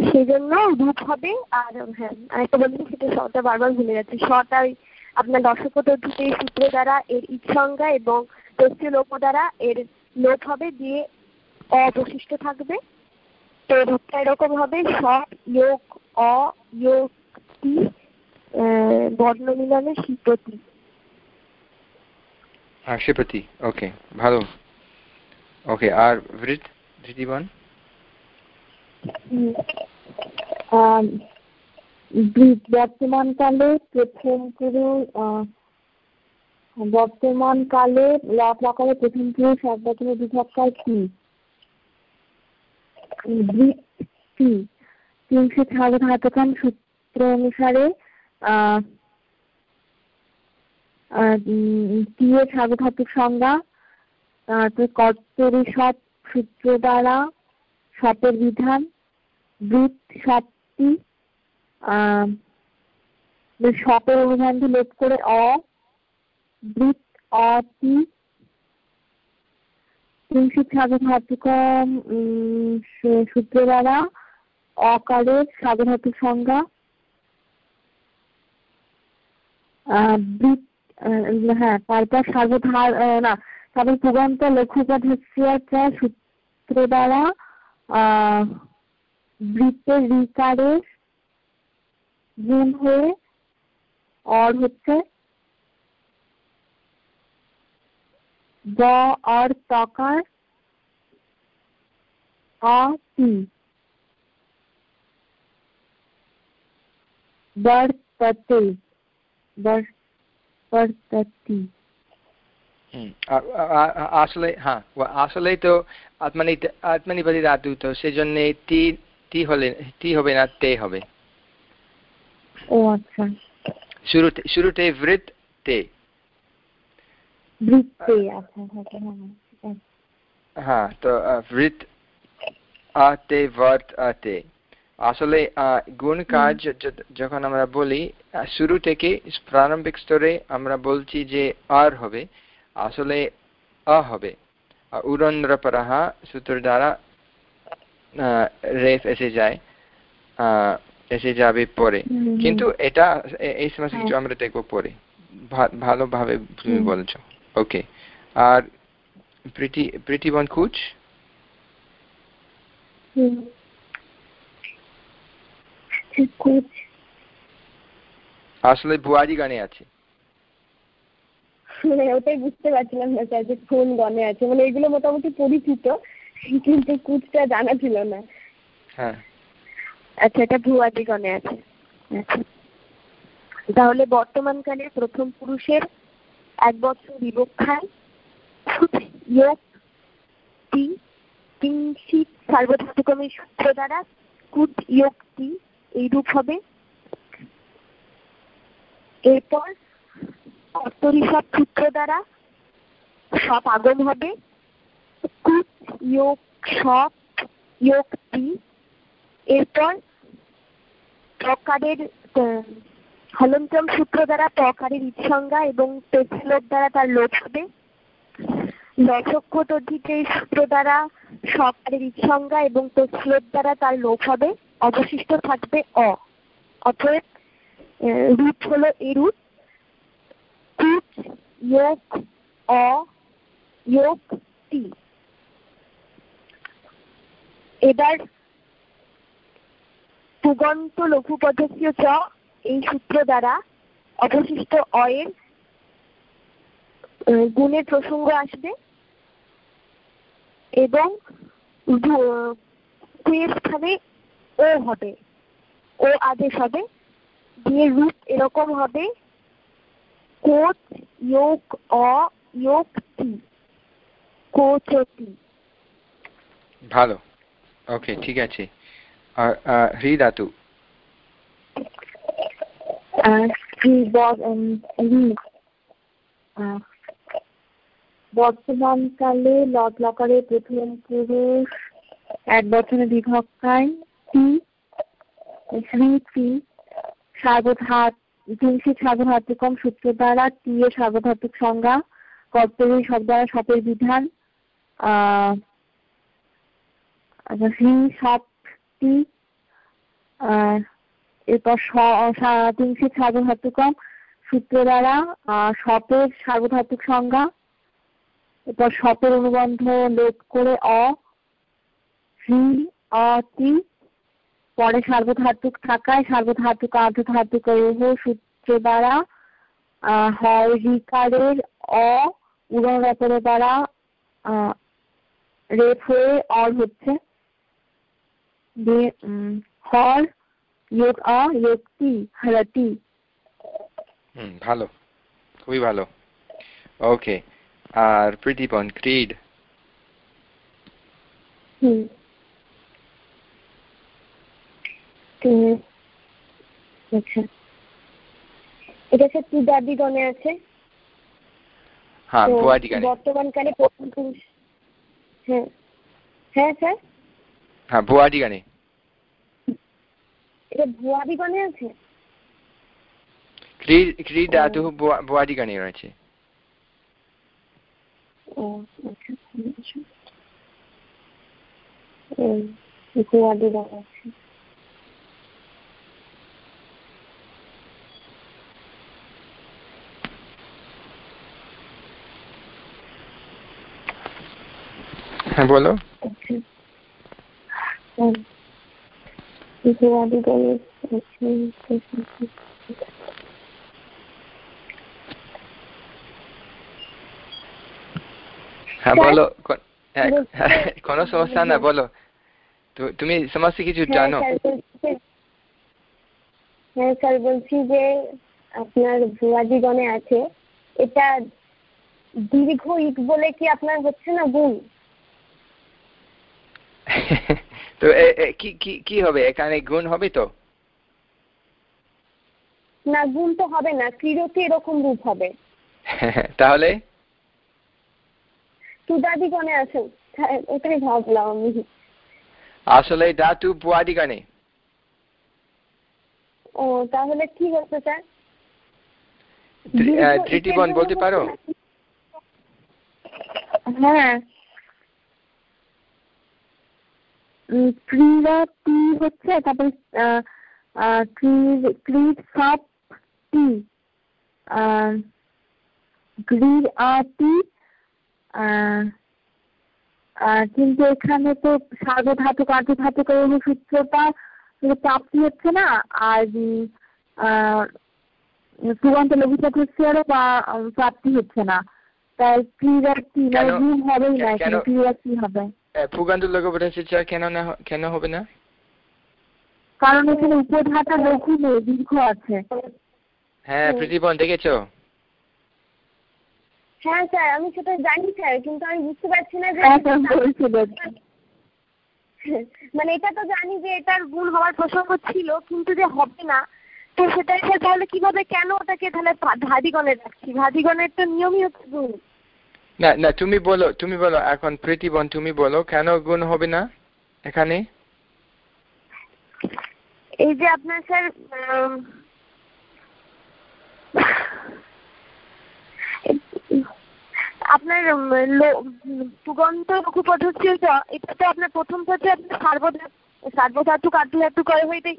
সেজন্য রূপ হবে আর হ্যাঁ আরেকটা বলছি সেটা শটা বারবার ভুলে যাচ্ছে। শটা আপনার দশপদ্ধতিতে এই সূত্র দ্বারা এর ইৎসংজ্ঞা এবং তস্য লোক দ্বারা এর লোপ হবে দিয়ে অবশিষ্ট থাকবে। তো রূপটা এরকম হবে সব যোগ অ টি বর্ণ মিলনে শিপতি হ্যাঁ শিপতি ওকে ভালো। ওকে আর বৃত ধৃতিবান বর্তমানকালে প্রথম পুরুষ বর্তমানকালে লকালে প্রথম এক বছরের বিভক্তার কি? তিনশো সার্বধাতকাম সূত্র অনুসারে এর সার্বধাতুক সংজ্ঞা কর্তরি সব সূত্র দ্বারা সপের বিধান, বৃত সপ্তি সপের অভিধানটি লোপ করে অ, বৃত অতি কিঞ্চিত সাধুধাতুকম সূত্র দ্বারা অকারের সাধুধাতুক সংজ্ঞা বৃত হ্যাঁ তারপর সার্বধার না তারপর পুগন্ত লঘুপধস্য সূত্র দ্বারা বৃত্তের গুণ হয়ে অর হচ্ছে অর, তকার, অ তি বর্ততে। বর্ততি। আসলে হ্যাঁ আসলে তো আত্মানি আত্মানিবাদী ধাতু তো সেই জন্য টি টি হলে টি হবে না তে হবে। ও আচ্ছা। শুরুতে শুরুতে বৃত তে। আচ্ছা, আচ্ছা, আচ্ছা হ্যাঁ হ্যাঁ তো বৃত আতে বর্ত আতে আসলে গুণ কাজ যখন আমরা বলি শুরু থেকে প্রারম্ভিক স্তরে আমরা বলছি যে আর হবে। আসলে অ হবে। উরন্দ্রপরহ সূত্র দ্বারা রেফ এসে যায় এসে যাবে পরে। কিন্তু এটা এই সমস্ত কিছু আমরা দেখব পরে। ভালোভাবে তুমি বলছো। ওকে। আর প্রীতি প্রীতিবন কুচ আসলে বুয়ারি গানে আছে। মানে ওটাই বুঝতে পারছিলাম না স্যার যে কোন গণে আছে। মানে এগুলো মোটামুটি পরিচিত কিন্তু কুচটা জানা ছিল না। হ্যাঁ। আচ্ছা এটা ভুয়াদি গণে আছে। আচ্ছা। তাহলে বর্তমানকালে প্রথম পুরুষের এক বছর বিবক্ষায় সূত্র দ্বারা কুট যোগটি এইরূপ হবে। এরপর অর্থরিসব সূত্র দ্বারা সব আগম হবে। সব এরপর প্রকারের হলন্তম সূত্র দ্বারা প্রকারের ইৎসংজ্ঞা এবং পেছলোক দ্বারা তার লোপ হবে। দশক্ষতোধিক এই সূত্র দ্বারা সকারের সংজ্ঞা এবং তস্লোর দ্বারা তার লোপ হবে। অবশিষ্ট থাকবে অ। অতএব রূপ হলো এরূপ। যোগ অ, যোগ টি। এবার পুগন্ত লঘু পদস্য চ, এই সূত্র দ্বারা অবশিষ্ট অয়ের গুণের প্রসঙ্গ আসবে। এবং স্থানে ও হবে। ও আদেশ হবে। দিয়ে রূপ এরকম হবে। কোচ যোগ অ যোগ টি কোচতি ভালো। ওকে ঠিক আছে। আর হ্রি ধাতু বর্তমানকালে লট লকারে প্রথম পুরুষ এক বছরে বিভক্তায় টি শ্রী শ্রী সার্বধাত কিংসিত সার্বধাতুকম সূত্র দ্বারা টি এর সার্বধাতুক সংজ্ঞা, কর্তব্য শব্দ দ্বারা সপের বিধান আচ্ছা শ্রী সাতটি এরপর কিংসিত সার্বধাতুকম সূত্র দ্বারা সপের সার্বধাতুক সংজ্ঞা, এরপর সপের অনুবন্ধ লোপ করে অ শ্রী অতি পরে সার্বধাতুক থাকায় সার্বধাতুক আর্ধধাতুক সূত্র দ্বারা হয় রিকারের অ উড়ন রপরের দ্বারা রেপ হয়ে অর হচ্ছে। দিয়ে হর যোগ অ যোগ টি হরতি ভালো। খুবই ভালো। ওকে আর প্রীতিপন ক্রিড। হুম। আচ্ছা এটা হচ্ছে তুদাদি গণে আছে। হ্যাঁ বর্তমানকালে প্রথম পুরুষ হ্যাঁ। হ্যাঁ স্যার? হ্যাঁ ভুয়াদি এটা ভুয়াদি গণে আছে ক্রিড ধাতু ভুয়াদি গানে রয়েছে ও আচ্ছা ভুয়াদি গণে আছে। হ্যাঁ বলো। হ্যাঁ বলো। *laughs* কোনো সমস্যা না বলো। তুমি সমস্ত কিছু জানো? হ্যাঁ স্যার বলছি যে আপনার ভুয়াদি গণে আছে। এটা দীর্ঘ ইট বলে কি আপনার হচ্ছে না গুণ তো কি কি কি হবে? এখানে গুণ হবে তো? না গুণ তো হবে না ক্রীড়কে এরকম রূপ হবে। *laughs* তাহলে? তুদাদি গণে আছে। ওটাই ভাবলাম আমি। আসলে ধাতু বুয়াদি গণে ও তাহলে কি হচ্ছে স্যার ধৃতিবন বলতে পারো? হ্যাঁ। ক্রীড়া টি হচ্ছে, তারপরে ক্রিড সাপ টি গ্রিড আটি কিন্তু এখানে তো সার্বধাতুক আর্ধধাতুক সূত্রটা প্রাপ্তি হচ্ছে না, আর লঘুচাপ হচ্ছে আরও বা প্রাপ্তি হচ্ছে না। তাই মানে গুণ হবেই না এখানে ক্রীড়া কি হবে? ফুগান্ত কেন না কেন হবে না? কারণ এখানে উপধাতা লঘু নেই দীর্ঘ আছে। হ্যাঁ প্রীতিবন দেখেছ? হ্যাঁ স্যার আমি সেটা জানি স্যার কিন্তু আমি বুঝতে পারছি না যে মানে এটা তো জানি যে এটার গুণ হওয়ার প্রসঙ্গ ছিল কিন্তু যে হবে না তো সেটা এসে তাহলে কীভাবে কেন ওটাকে তাহলে ভাদিগণে রাখছি ভাদিগণের তো নিয়মই হচ্ছে গুণ। না না তুমি বলো তুমি বলো এখন প্রীতিবন তুমি বলো কেন গুণ হবে না এখানে? এই যে আপনার স্যার আপনার পুগন্ত লঘুপদস্য এটা তো আপনার প্রথম পথে আপনার সার্বধাতু সার্বধাতুক করে হইতে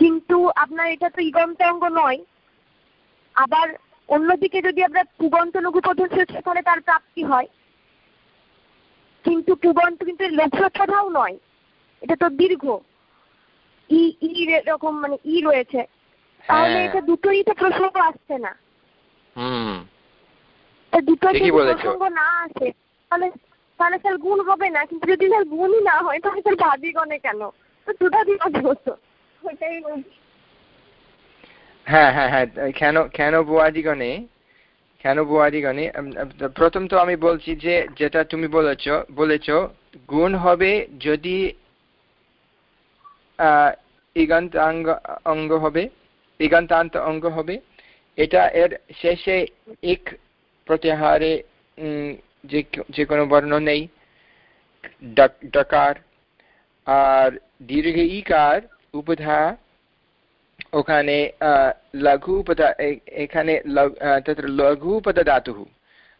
কিন্তু আপনার এটা তো ইগন্ত অঙ্গ নয়। আবার অন্যদিকে যদি আমরা পুগন্ত লঘু পদ্ধতি তাহলে তার প্রাপ্তি হয়? কিন্তু পুগন্ত কিন্তু লঘুটাও নয়। এটা তো দীর্ঘ। ই ই এরকম মানে ই রয়েছে। তাহলে হ্যাঁ। এটা দুটোই তো প্রসঙ্গ আসছে না। দুটোই যদি প্রসঙ্গ না আসে তাহলে তাহলে স্যার গুণ হবে না। কিন্তু যদি স্যার গুণই না হয় তাহলে স্যার ভাবিগণে কেন? তো দুটা দিন হতো হ্যাঁ হ্যাঁ হ্যাঁ প্রথম তো আমি বলছি যে, যেটা তুমি বলেছ বলেছ, গুণ হবে যদি অঙ্গ হবে, ইগান্তান্ত অঙ্গ হবে, এটা এর শেষে এক প্রত্যাহারে যে যে কোনো বর্ণ নেই, ডক- ডকার, আর দীর্ঘ ইকার উপধা ওখানে আহ, লঘু পদ এ- এখানে লঘ- আহ, तत्र लघुपदधातुः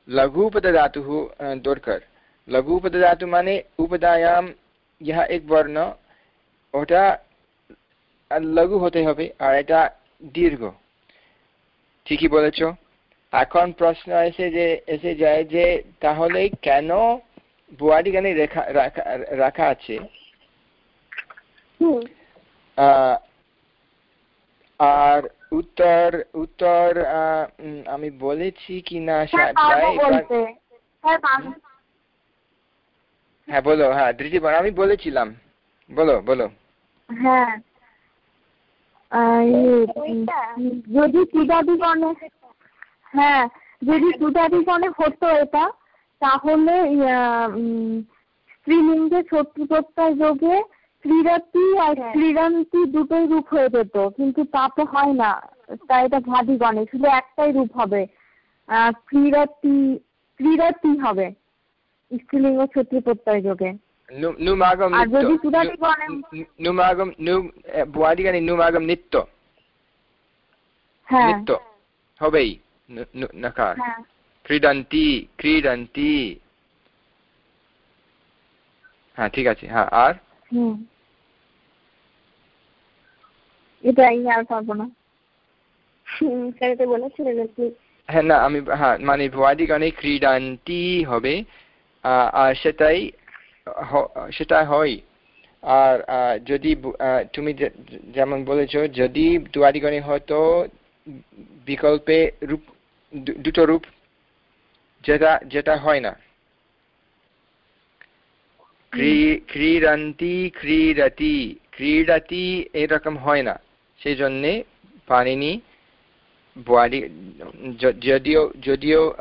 लघुपदधातुः আহ, দরকার লঘুপদধাতু মানে উপদায়াম ইহা এক বর্ণ ওটা আহ, লঘু হতে হবে আর এটা দীর্ঘ ঠিকই বলেছ এখন প্রশ্ন এসে যে এসে যায় যে তাহলে কেন বুয়ারি গানে রেখা রাখা রাখা আছে হুম আহ, আর উত্তর উত্তর আমি বলেছি কি না হ্যাঁ বলো হ্যাঁ ধৃতিবার আমি বলেছিলাম। বলো বলো। হ্যাঁ। ইয়ে, যদি হ্যাঁ যদি হতো এটা তাহলে ইয়া, উম, স্ত্রীলিঙ্গে শত্রু প্রত্যয় যোগে ক্রীড়াতি আর হ্যাঁ। ক্রীড়ান্তি দুটোই রূপ হয়ে যেত কিন্তু তা তো হয় না। তাই এটা ভাদিগণে শুধু একটাই রূপ হবে। ক্রীড়াতি ক্রীড়াতি হবে স্ত্রীলিঙ্গ শত্রু প্রত্যয় যোগে। নুমাগম আর যদি নুমাগম নু নুমাগম নিত্য। হ্যাঁ। নিত্য হবেই নু- নু- নকার হ্যাঁ। ক্রীডন্তি ক্রীডন্তি। হ্যাঁ ঠিক আছে। হ্যাঁ আর? হুম। এটাই হ্যাঁ না, আমি হ্যাঁ মানে হবে আর সেটাই সেটা হয়। আর যদি তুমি যেমন বলেছ, যদি দুয়াদিগণে হয়তো বিকল্পে রূপ দুটো রূপ, যেটা যেটা হয় না। ক্রীড়ন্তি ক্রীড়তি ক্রীড়তি এরকম হয় না। সেই জন্যে পানিনি য- যদিও যদিও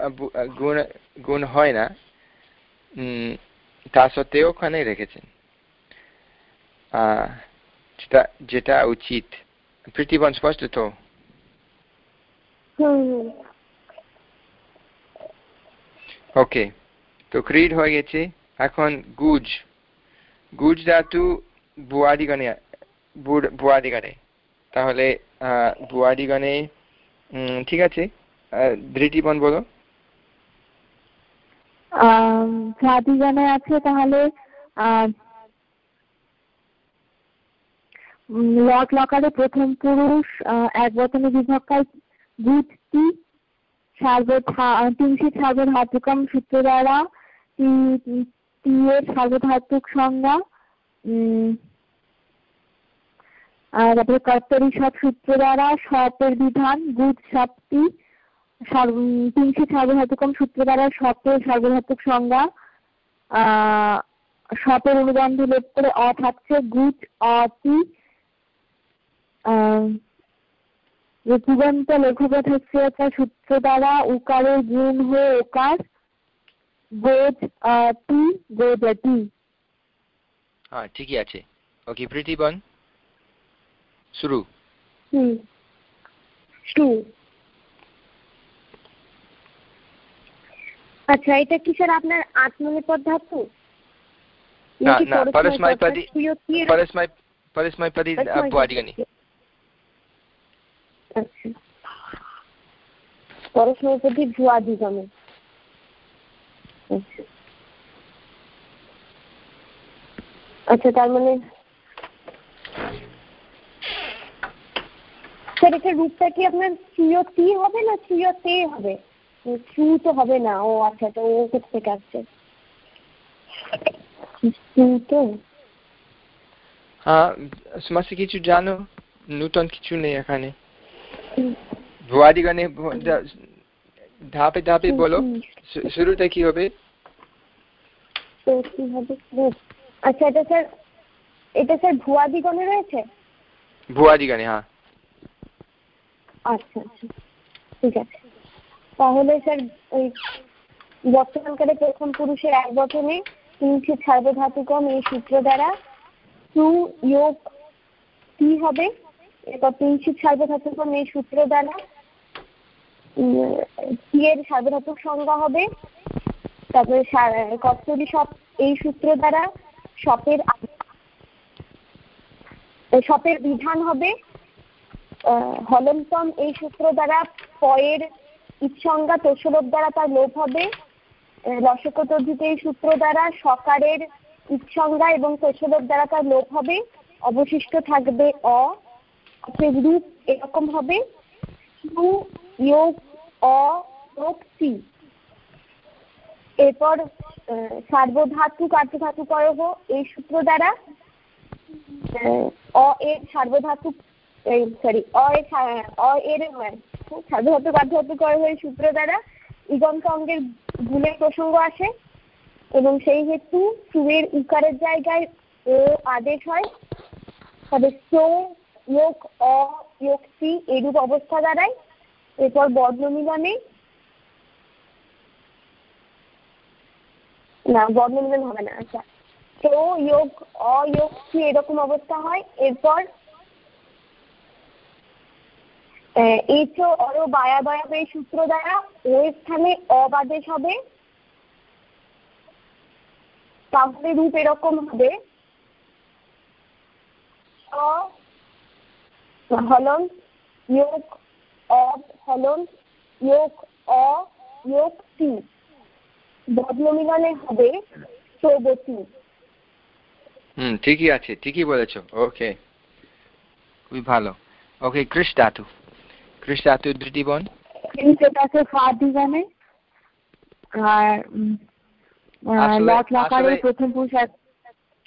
গুণ গুণ হয় না তা সত্ত্বেও ওখানে রেখেছেন। যেটা যেটা উচিত। প্রীতিবন স্পষ্ট তো? ওকে তো ক্রিড হয়ে গেছে। এখন গুজ। গুজ ধাতু বুয়াদিগণে বুয়াদিগণে তাহলে বুয়াদিগণে ঠিক আছে। ধৃতিবন বলো। আম, জাতিগানে আছে তাহলে লট লকারে প্রথম পুরুষ এক বচনে বিভক্তায় গুটি তিনশি সার্বধাতুকম সূত্র দ্বারা তি- টিয়ের সার্বধাতুক সংজ্ঞা তারপরে কর্তরি সব সূত্র দ্বারা সপের বিধান গুট সবটি তিনশো সার্বধাতুকম সূত্র দ্বারা সপের সার্বধাতুক সংজ্ঞা সপের অনুবন্ধ লোপ করে অ থাকছে গুট অতি যুগান্ত একটা সূত্র দ্বারা উকারের গুণ হয়ে ওকার গোজ টি গোজটি হ্যাঁ ঠিকই আছে ওকে প্রীতিবন শুরু হুম টু আচ্ছা এটা কি স্যার আপনার আত্মনির্ভর ধাতু না, না, পরস্ময় পরস্ময়পদী- পদ? প্রিয় কি এর- পরস্ময় পরস্ময়পদী আহ, পরস্ময় বুয়াদিগণে আচ্ছা পরস্মৈপদী আচ্ছা তার মানে স্যার এটা রূপটা কি আপনার চুয়ো তি হবে না চুয়ো তে হবে? চু তো হবে না। ও আচ্ছা তো ও কোথেকে আসছে? তো? হ্যাঁ সমস্ত কিছু জানো? নূতন কিছু নেই এখানে। ভুয়াদিগণে ধাপে ধাপে বলো। শুরুতে কি হবে? আচ্ছা এটা স্যার এটা স্যার রয়েছে? হ্যাঁ। আচ্ছা আচ্ছা। ঠিক আছে। তাহলে স্যার ওই বর্তমানকালে প্রথম পুরুষের এক বচনে তিনটি সার্বধাতুকম এই সূত্র দ্বারা টু যোগ টি হবে। এরপর তিনশি সার্বধাতুকম এই সূত্র দ্বারা এর সার্বধাতুক সংজ্ঞা হবে? তারপরে কর্তরি সব এই সূত্র দ্বারা সপের সপের বিধান হবে হলন্তম এই সূত্র দ্বারা পয়ের ইৎসংজ্ঞা তোষলোপ দ্বারা তার লোভ হবে রসকতর্জিত এই সূত্র দ্বারা সকারের ইৎসংজ্ঞা এবং তোষলোপ দ্বারা তার লোভ হবে, অবশিষ্ট থাকবে অ রূপ এরকম হবে অ সি। এরপর সার্বধাতু কার্যধাতু করহ এই সূত্র দ্বারা অ এর সার্বধাতু সরি অ এর অ এর, সার্বধাতু কার্যধাতু করহ এই সূত্র দ্বারা ইগন্ত অঙ্গের ভুলের প্রসঙ্গ আসে এবং সেই হেতু সুয়ের উকারের জায়গায় ও আদেশ হয়। তবে সো, যোগ, অ, যোগ সি এরূপ অবস্থা দাঁড়ায় এরপর বর্ণ মিলনে না বর্ণ মিলন হবে না আচ্ছা। তো যোগ, অযোগ কি এরকম অবস্থা হয়? এরপর? অর বায়া বায়া এই সূত্র দ্বারা ওই স্থানে অবাদেশ হবে। তাহলে রূপ এরকম হবে। হলন, যোগ অব হলন যোগ অ যোগ টি। বদলমিলনে হবে চৌবতী। হুম ঠিকই আছে ঠিকই বলেছ ওকে। খুবই ভালো। ওকে কৃষ ধাতু। কৃষ ধাতু দুটি বন। সেটা আছে ফাদিগানে আর লট লকারে প্রথম পুরুষ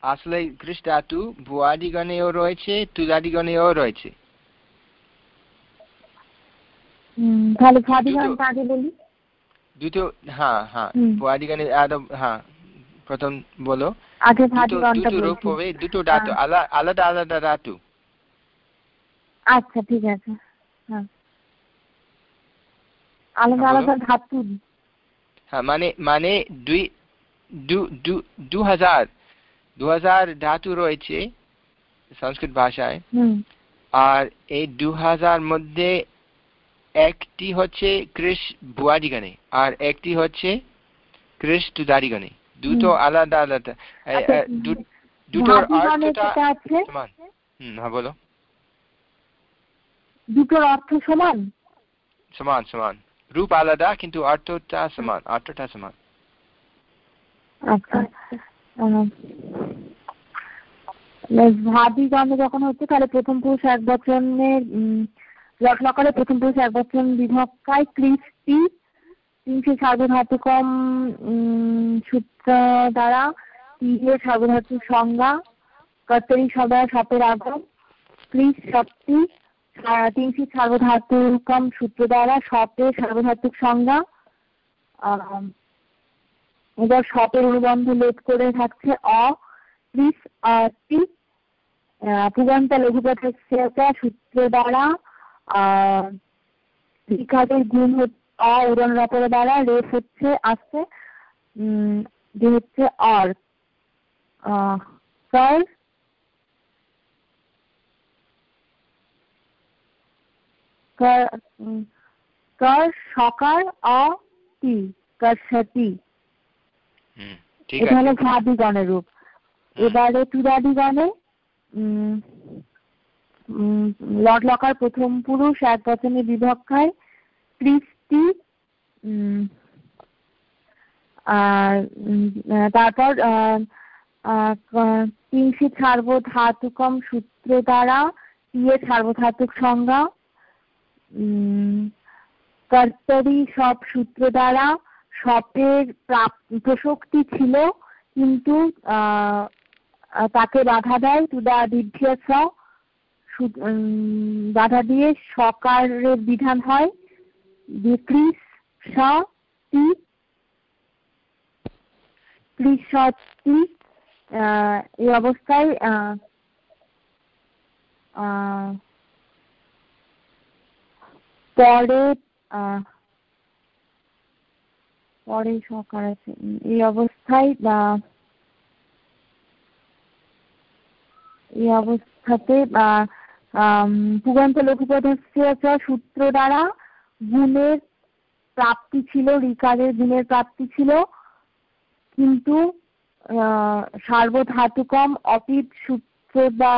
আসলে কৃষ ধাতু ভুয়াদিগণেও রয়েছে তুলাদিগণেও রয়েছে। তাহলে আগে বলি। দুটো হ্যাঁ হ্যাঁ হ্যাঁ প্রথম বলো। আগে রূপ হবে দুটো ধাতু আলাদা আলাদা ধাতু। আচ্ছা ঠিক আছে। হ্যাঁ। আলাদা আলাদা ধাতু। হ্যাঁ মানে মানে দুই দু হাজার দু হাজার ধাতু রয়েছে সংস্কৃত ভাষায়। আর এই দু হাজার মধ্যে একটি হচ্ছে কৃষ ভুয়াদিগণে আর একটি হচ্ছে কৃষ তুদারিগণে দুটো আলাদা আলাদা দুটোর অর্থটা সমান। হ্যাঁ বলো। দুটোর অর্থ সমান? সমান সমান। রূপ আলাদা কিন্তু অর্থটা সমান অর্থটা সমান। আচ্ছা ভাবি গানে যখন হচ্ছে তাহলে প্রথম পুরুষ এক বচনের লট লকারে প্রথম পুরুষ এক বচন বিভক্তায় ক্রিস্টি তিনশো সার্বধাতুকম সূত্র দ্বারা তিনের সার্বধাতু সংজ্ঞা, কর্তরি সদা সপের আগম ক্রিস শক্তি তিনশি সার্বধাতুকম সূত্র দ্বারা সপের সার্বধাতুক সংজ্ঞা এবার সপের অনুবন্ধ লোপ করে থাকছে অ ত্রিশ টি পুগন্ত লঘুপথ সূত্র দ্বারা বিকাশের গুণ অ উড়ন রপর দ্বারা রেফ হচ্ছে আসছে যে হচ্ছে অর। স্যার সকার অ টি কর্ষতি এটা হলো ঘাদিগণের রূপ। এবারে তুরাদিগণে লট লকার প্রথম পুরুষ, এক বচনে বিভক্ষায় ত্রিশটি শক্তি তারপর কিঞ্চিত সার্বধাতুকম সূত্র দ্বারা ইয়ে সার্বধাতুক সংজ্ঞা কর্তরি সব সূত্র দ্বারা সপের প্রসক্তি ছিল, কিন্তু তাকে বাধা দেয়, তুদা বিভ্যস বাধা দিয়ে সকারের বিধান হয়। বিক্রিস টি ত্রিশটি এই অবস্থায় পরে পরে সকার আছে। এই অবস্থায় এই অবস্থাতে পুগন্ত লঘুপদস্য সূত্র দ্বারা গুণের প্রাপ্তি ছিল, রিকারের গুণের প্রাপ্তি ছিল, কিন্তু সার্বধাতুকম অপিত সূত্র বা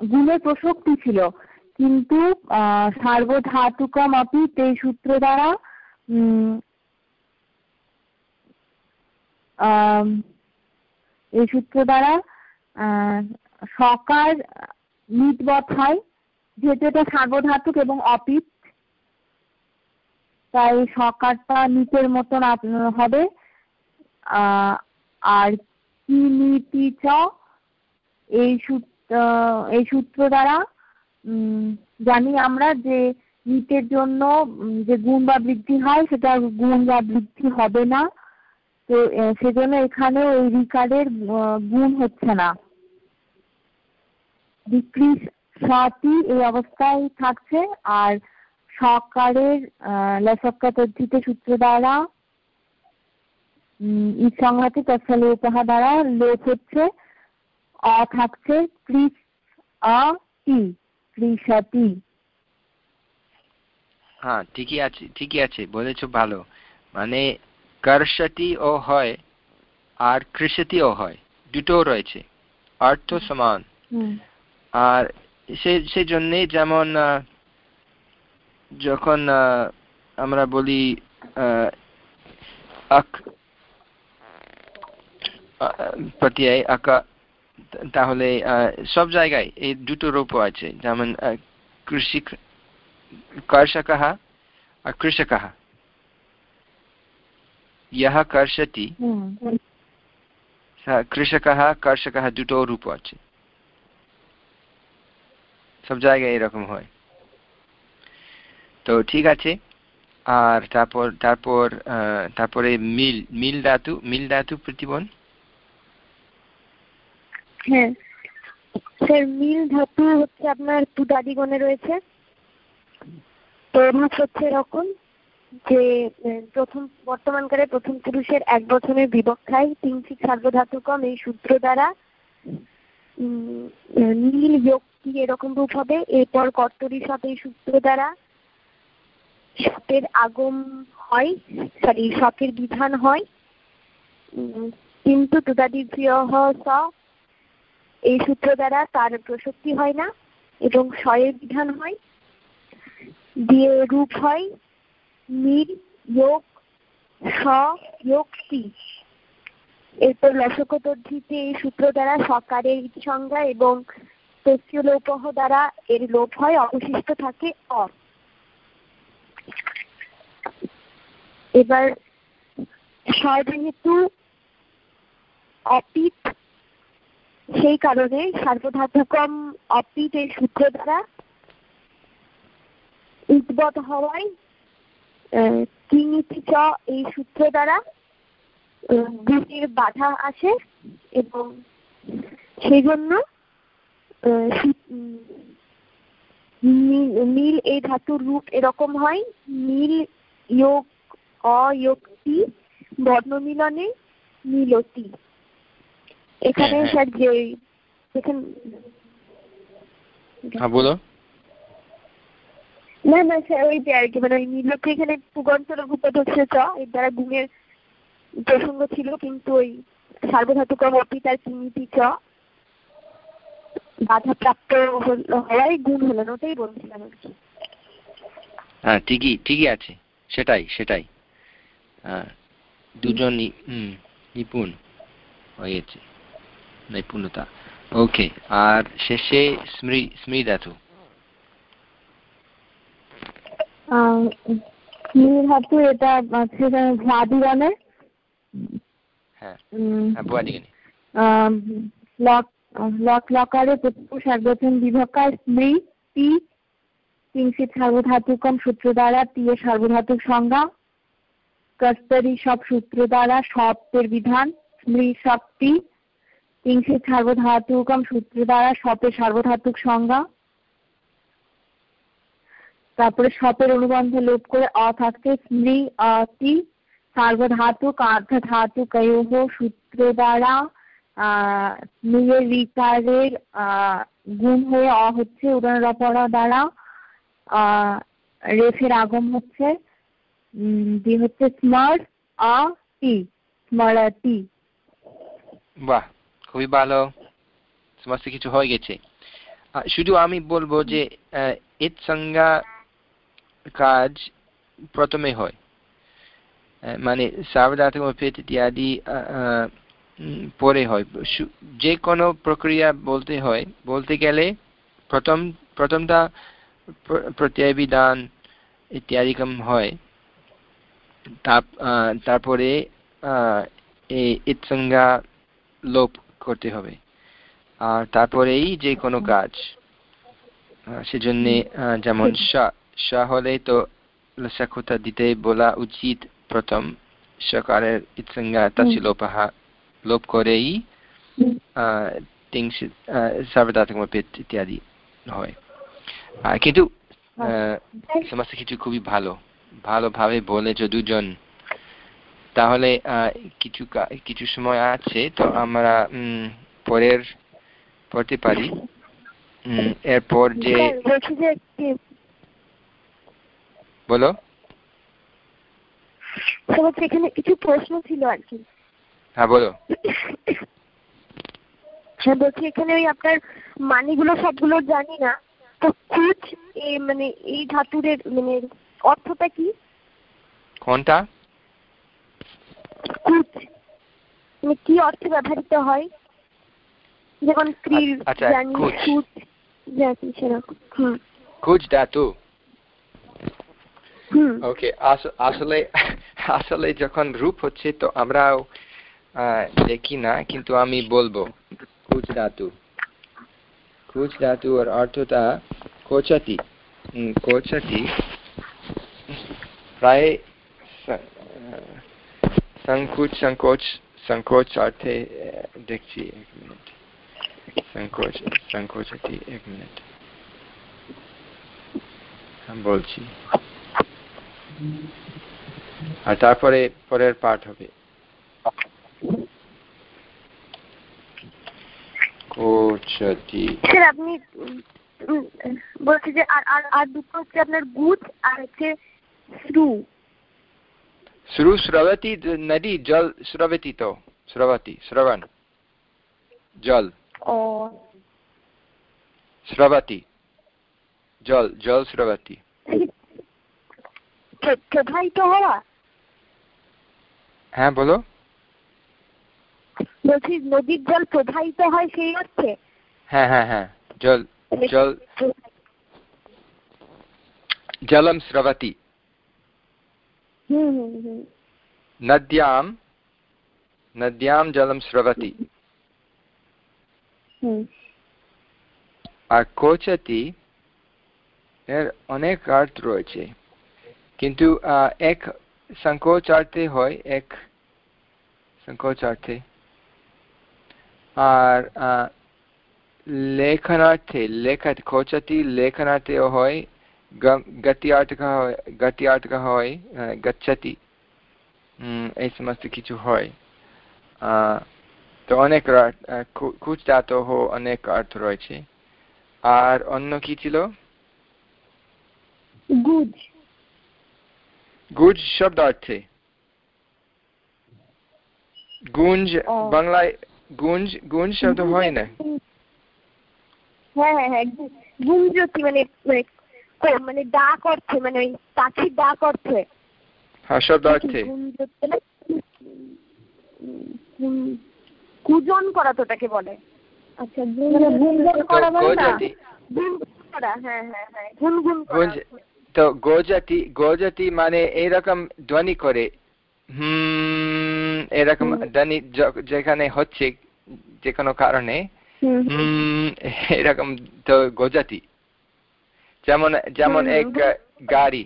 গুণের প্রসক্তি ছিল। কিন্তু সার্বধাতুকম অপিত এই সূত্র দ্বারা এই সূত্র দ্বারা সকার মিতবত হয়, যেহেতু এটা সার্বধাতুক এবং অপিত তাই সকারটা নিতের মতন হবে। আর কি নীতি চ এই সূত্র এই সূত্র দ্বারা জানি আমরা যে নিতের জন্য যে গুণ বা বৃদ্ধি হয় সেটা গুণ বা বৃদ্ধি হবে না। তো সেজন্য এখানে ওই রিকার্ডের গুণ হচ্ছে না। বিক্রি সাতি এই অবস্থায় থাকছে। আর সকারের লসক্কা তদ্ধিত সূত্র দ্বারা সংঘাতে তৎসা লোপহা দ্বারা লোপ হচ্ছে অ থাকছে ক্রিস আ টি ক্রিসতি হ্যাঁ ঠিকই আছে ঠিকই আছে বলেছ ভালো। মানে ও হয় আর কৃষতিও হয় দুটো রয়েছে অর্থ সমান। আর সেই সেই যেমন যখন আমরা বলি তাহলে সব জায়গায় এই দুটো রূপ আছে। যেমন কৃষি কর্ষক আর কৃষক ইহ কর্ষতি। হ্যাঁ, কৃষক দুটো রূপ আছে। সব জায়গায় এরকম হয়। তো ঠিক আছে। আর তারপর তারপর তারপরে মিল মিল ধাতু মিল ধাতু প্রতিবন? হ্যাঁ। স্যার, মিল ধাতু হচ্ছে আপনার তুদাদিগণে রয়েছে। তো হচ্ছে এরকম যে প্রথম, বর্তমানকালে প্রথম পুরুষের এক বছরের বিবক্ষায় তিনশিক সার্বধাতুকম এই সূত্র দ্বারা নীল ব্যক্তি এরকম রূপ হবে? এরপর কর্তরি এই সূত্র দ্বারা সাপের আগম হয় সরি সাপের বিধান হয়। কিন্তু এই সূত্র দ্বারা তার প্রসক্তি হয় না এবং স্বয়ের বিধান হয়। দিয়ে রূপ হয় মির যোগ স যোগ এরপর লসকতদ্ধিতে এই সূত্র দ্বারা সকারের সংজ্ঞা এবং তস্য লোপহ দ্বারা এর লোপ হয়, অবশিষ্ট থাকে অ। এবার যেহেতু অপিত, সেই কারণে সার্বধাতুকম অপিত এই সূত্র দ্বারা উদ্ভব হওয়ায় কিমিতি চ এই সূত্র দ্বারা গুণের বাধা আসে এবং সেই জন্য নীল এই ধাতুর রূপ এরকম হয়। নীল যোগ অয়োগটি বর্ণমিলনে নীলতি এখানে হ্যাঁ, স্যার যে এখানে হ্যাঁ, বলো। না না স্যার ওই যে আর কি মানে ওই নীলকে এখানে পুগন্ত লঘুপদস্য চ এর দ্বারা গুণের প্রসঙ্গ ছিল কিন্তু ওই সার্বধাতুক অপি তার কিমিতি চ। বাধাপ্রাপ্ত হওয়াই গুণ হলেন ওটাই বলছিলাম আর কি। হ্যাঁ ঠিকই ঠিকই আছে সেটাই সেটাই। দুজন নিপুণ হয়েছে নৈপুণ্যতা ওকে আর শেষে স্মৃ ধাতু ধাতু এটা ভ্লাদিগণে হ্যাঁ, হ্যাঁ লক লকারে প্রত্যুষ একবচন বিভকার স্মৃ টি কিঞ্চিত সার্বধাতুকম সূত্র দ্বারা এর সার্বধাতুক সংজ্ঞা কস্তরি সব সূত্র দ্বারা শব্দের বিধান স্মৃ শক্তি কিঞ্চিত সার্বধাতুকম সূত্র দ্বারা সপের সার্বধাতুক সংজ্ঞা তারপরে সপের অনুবন্ধ লোপ করে অ থাকছে স্মৃ অতি সার্বধাতুক আর্ধধাতুকয়োহ সূত্র দ্বারা স্মৃয়ের রিকারের গুণ হয়ে অ হচ্ছে উদাহরণ দ্বারা রেফের আগম হচ্ছে দিয়ে হচ্ছে স্মার, আ, টি স্মারতি বাহ, খুবই ভালো। সমস্ত কিছু হয়ে গেছে। শুধু আমি বলব যে এর সংজ্ঞা কাজ প্রথমে হয়। মানে সাবধাতম ইত্যাদি পরে হয়। যে কোনো প্রক্রিয়া বলতে হয় বলতে গেলে প্রথম প্রথমটা প্রত্যয় বিধান ইত্যাদিকম হয়। তারপরে এই ইৎসংজ্ঞা লোপ করতে হবে। আর তারপরেই যে কোনো কাজ। সেজন্য যেমন সা হলে তো লসাকুতা দিতে বলা উচিত প্রথম সকারের ইৎসংজ্ঞা তस्य লোপः লোপ করেই ইত্যাদি হয়। কিন্তু সমস্ত কিছু খুবই ভালো। ভালোভাবে বলেছ দুজন। তাহলে কিছু কিছু সময় আছে তো আমরা পরের পড়তে পারি। এরপর যে বলো। এখানে কিছু প্রশ্ন ছিল আর কি। হ্যাঁ বলো। হ্যাঁ বলছি এখানে ওই আপনার মানিগুলো সবগুলো জানি না। তো কুচ মানে এই ধাতুর মানে অর্থটা কি? কোনটা? কুচ। মানে কি অর্থে ব্যবহৃত হয়? যেমন ক্রিল আচ্ছা, জানি কুচ। জানি সেরকম হুম। কুচ ধাতু? ওকে আসলে আসলে যখন রূপ হচ্ছে তো আমরাও দেখি না, কিন্তু আমি বলব। কুচ ধাতু। কুচ ধাতু আর অর্থটা কোচাতি কোচাতি প্রায় সংকুচ, সংকোচ সংকোচ অর্থে দেখছি এক মিনিট। সংকোচ, সংকোচতি এক মিনিট। বলছি। আর তারপরে পরের পাঠ হবে। কোচতি স্যার আপনি বলছি যে আর আর আর দুটো হচ্ছে আপনার গুড আর হচ্ছে শ্রু শ্রু শ্রবতি নদী জল শ্রবতি তো শ্রবতি শ্রবণ জল। ও। শ্রবতি জল জল শ্রবতি হ্যাঁ বলো। বলছি নদীর জল প্রবাহিত হয় সেই অর্থে? হ্যাঁ হ্যাঁ হ্যাঁ জল জল জলম স্রবতি। নদ্যাম নদ্যাম জলম স্রবতি। আর কোচতি এর অনেক অর্থ রয়েছে। কিন্তু এক সংকোচার্থে হয় এক সংকোচার্থে আর লেখনার্থে লেখা খোঁচাতি লেখনার্থেও হয় গতিয়ার্থক হয় গতিয়ার্থক হয় গচ্ছতি এই সমস্ত কিছু হয়। তো অনেক কুচ ধাতহ অনেক অর্থ রয়েছে। আর অন্য কি ছিল? গুজ। গুজ শব্দার্থে। গুঞ্জ বাংলায় গুঞ্জ গুঞ্জ শব্দ হয় না? হ্যাঁ হ্যাঁ হ্যাঁ গুঞ্জতি মানে মানে মানে ডাক অর্থে মানে ওই পাখির ডাক অর্থে। হ্যাঁ শব্দার্থে কুজন করা তো তাকে বলে। আচ্ছা হ্যাঁ হ্যাঁ হ্যাঁ গুনগুন তো গোজাতি গোজাতি মানে এইরকম ধ্বনি করে। হম এরকম ধ্বনি যেখানে হচ্ছে যে কোনো কারণে এরকম তো গোজাতি যেমন যেমন এক গাড়ি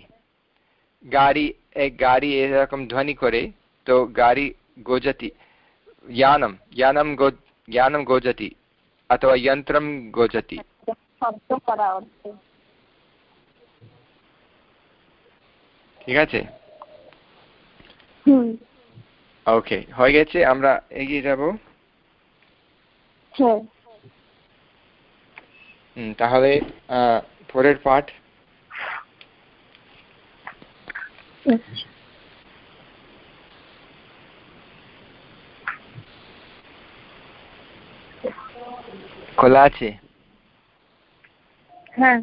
গাড়ি এক গাড়ি এরকম ধ্বনি করে তো গাড়ি গোজতি यानं यानं गो ज्ञानं गोजति अथवा यन्त्रं गोजति ঠিক আছে ওকে হয়ে গেছে আমরা এগিয়ে যাব। হ্যাঁ। তাহলে পরের পাঠ। খোলা আছে? হ্যাঁ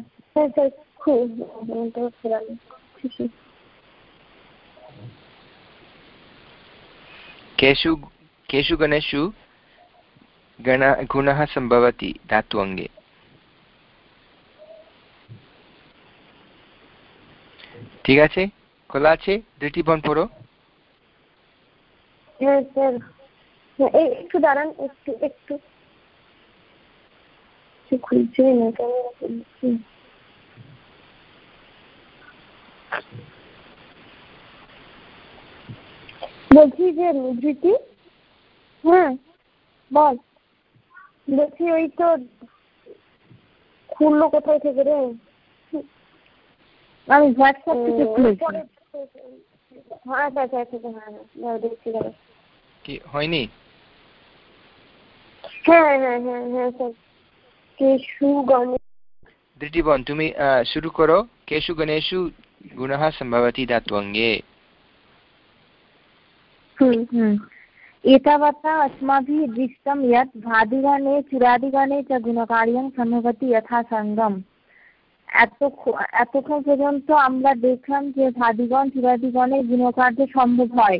केषु केषु गणेषु गण गुणः सम्भवति धातु अङ्गे ঠিক আছে খোলা আছে দুটি বন পড়ো হ্যাঁ স্যার একটু দাঁড়ান একটু একটু খুলছে না বলছি যে ধৃতি হ্যাঁ বল বলছি ওই তো খুললো কোথায় থেকে রে আমি হোয়াটসঅ্যাপ থেকে খুলেছি হ্যাঁ আচ্ছা আচ্ছা হ্যাঁ হ্যাঁ দেখছি কি হয়নি হ্যাঁ হ্যাঁ হ্যাঁ হ্যাঁ স্যার কেশু গণেশ দৃঢ়বন তুমি শুরু করো কেশু গণেশু গুণः সম্ভবতি দাত্বঙ্গে एतावता अस्माभिः दृष्टं यत् भादिगणे चुरादिगणे च गुणकार्यं सम्भवति यथा सङ्गम् এতক্ষণ পর্যন্ত আমরা দেখলাম যে ভাদিগণ চুরাদিগণে গুণকার্য সম্ভব হয়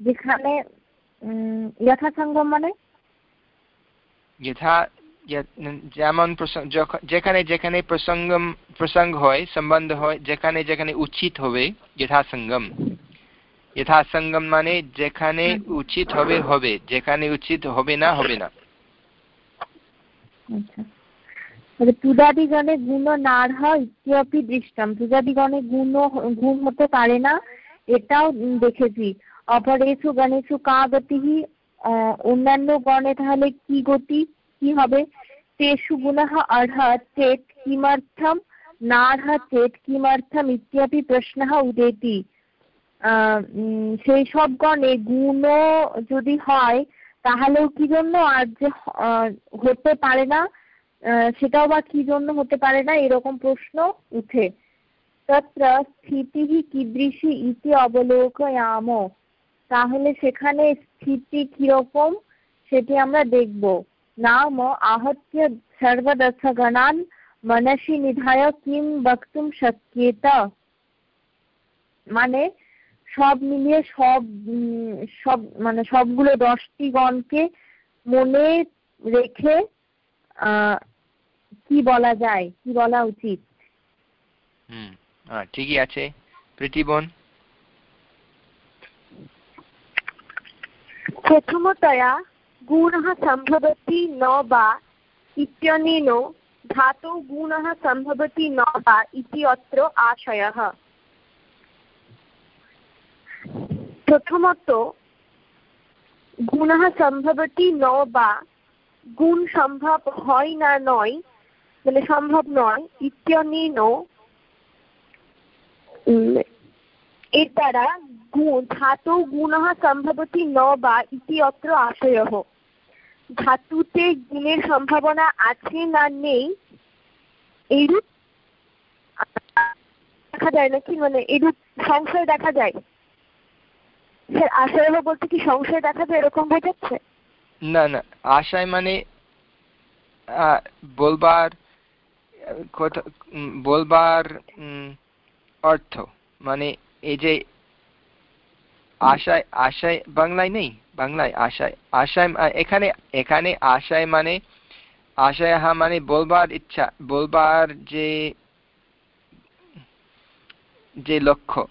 যেখানে যথাসঙ্গম মানে যথা যেমন যেখানে যেখানে প্রসঙ্গ প্রসঙ্গ হয় সম্বন্ধ হয় যেখানে যেখানে উচিত হবে যথাসঙ্গম যথাসঙ্গম মানে যেখানে উচিত হবে হবে। যেখানে উচিত হবে না হবে না। আচ্ছা। হতে পারে না এটাও দেখেছি। কা অন্যান্য গণে তাহলে কি গতি কি হবে? তেষু গুণহ অর্হ চেত প্রশ্ন উদেতি। সেই সব গণে গুণ যদি হয়, তাহলেও কি জন্য আর যে হতে পারে না? সেটাও বা কি জন্য হতে পারে না? এরকম প্রশ্ন উঠে। তত্র স্থিতি কিদৃশী ইতি অবলোকয়াম। তাহলে সেখানে স্থিতি কীরকম? সেটি আমরা দেখব। নাম আহত্য সর্বদশ গণান মনসি নিধায় কিম বক্তুম শক্যেত। মানে সব মিলিয়ে সব সব মানে সবগুলো দশটি গণকে মনে রেখে কি বলা যায় কি বলা উচিত? ঠিকই আছে। প্রীতিবন প্রথমতয়া গুণः সম্ভবতি ন বা ইত্যনেন ধাতু গুণः সম্ভবতী ন বা ইতি অত্র আশয়। প্রথমত গুণः সম্ভবতি ন বা গুণ সম্ভব হয় না নয় মানে সম্ভব নয় ইত্যনেন এর দ্বারা গুণ, ধাতু গুণः সম্ভবতি ন বা ইতি অত্র আশয়ः ধাতুতে গুণের সম্ভাবনা আছে না নেই এইরূপ দেখা যায় নাকি? মানে এরূপ সংশয় দেখা যায়। বলতে কি সংশয় দেখা যায় এরকম বোঝাচ্ছে? না না, আশায় মানে বলবার বলবার অর্থ। মানে এই যে আশায় আশায় বাংলায় নেই, বাংলায় আশায় আশায় এখানে এখানে আশায় মানে আশায় মানে বলবার ইচ্ছা, বলবার যে যে লক্ষ্য।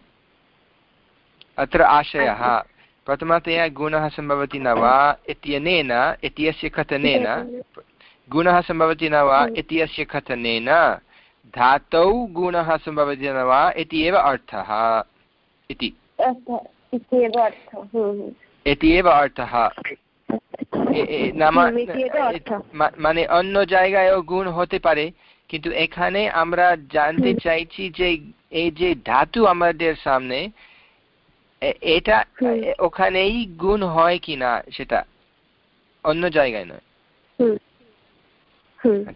अत्र आशयः प्रथमतया गुणः सम्भवति न वा इत्यनेन इत्यस्य कथनेन गुणः सम्भवति न वा इत्यस्य कथनेन धातौ गुणः सम्भवति न वा इति एव अर्थः इति इति एव अर्थः নাম মানে অন্য জায়গায়ও গুণ হতে পারে কিন্তু এখানে আমরা জানতে চাইছি যে এই যে ধাতু আমাদের সামনে এটা ওখানেই গুণ হয় কিনা সেটা অন্য জায়গায় নয়।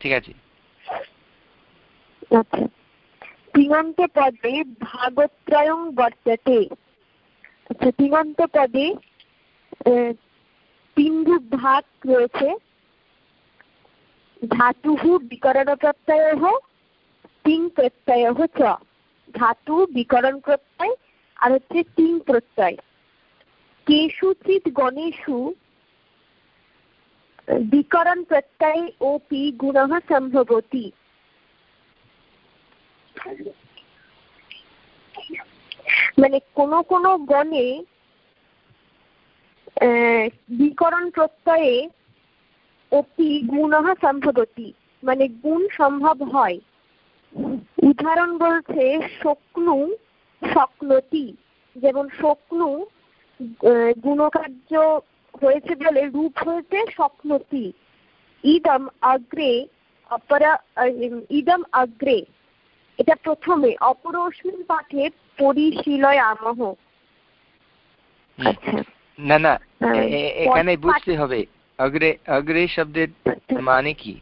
ঠিক আছে। আচ্ছা। পদে ভাগত্রয়ং বর্ততে। আচ্ছা তিঙন্ত পদে ভাগ রয়েছে ধাতু বিকরণ প্রত্যয় তিন প্রত্যয় চ। ধাতু বিকরণ প্রত্যয় আর হচ্ছে তিন প্রত্যয়। কেষুচিত গণেশু, বিকরণ প্রত্যয় ওপি গুণ সম্ভবতী। মানে কোন কোন গণে বিকরণ প্রত্যয়ে অতি গুণ সম্ভবতি। মানে গুণ সম্ভব হয়। উদাহরণ বলছে, শক্নু স্বপ্নতি যেমন স্বপ্নু গুণকার্য হয়েছে বলে রূপ হয়েছে স্বপ্নতি ইদম আগ্রে অপরা ইদম অগ্রে এটা প্রথমে অপরস্মিন পাঠে পরিশীলয় আমহ আচ্ছা। না না এখানে বুঝতে হবে অগ্রে অগ্রে শব্দের মানে কি?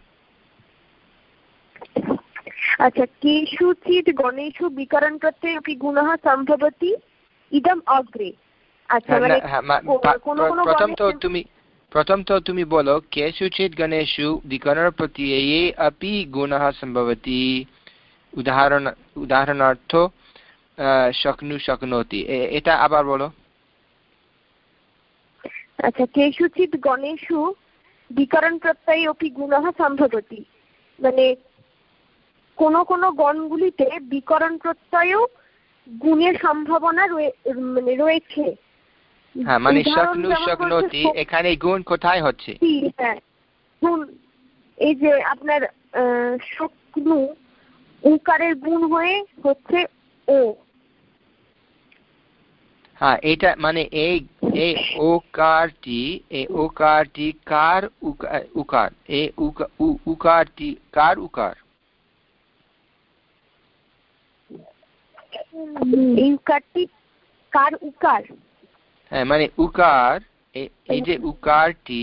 আচ্ছা কেষুচিৎ গণেশু বিকরণ প্রত্যয় अपि गुणः সম্ভবতি ইদম অগ্রে আচ্ছা হ্যাঁ, মানে প্রথম তো তুমি প্রথম তো তুমি বলো কেষুচিৎ গণেশু বিকরণ প্রত্যয়ে अपि गुणः সম্ভবতি উদাহরণ উদাহরণার্থ শক্নু শক্নোতি এটা আবার বলো আচ্ছা কেষুচিৎ গণেশু বিকরণ প্রত্যয়ে अपि গুণः সম্ভবতি মানে কোন কোন গণগুলিতে বিকরণ প্রত্যয়ও গুণের সম্ভাবনা মানে রয়েছে। হ্যাঁ মানে শক্নু শক্নতি এখানে গুণ কোথায় হচ্ছে? হ্যাঁ। গুণ এই যে আপনার শক্নু উকারের গুণ হয়ে হচ্ছে ও। হ্যাঁ এটা মানে এই এই ওকারটি এই ওকারটি কার উকার এই উকারটি কার উকার? এই উকারটি কার উকার? হ্যাঁ মানে উকার এই যে উকারটি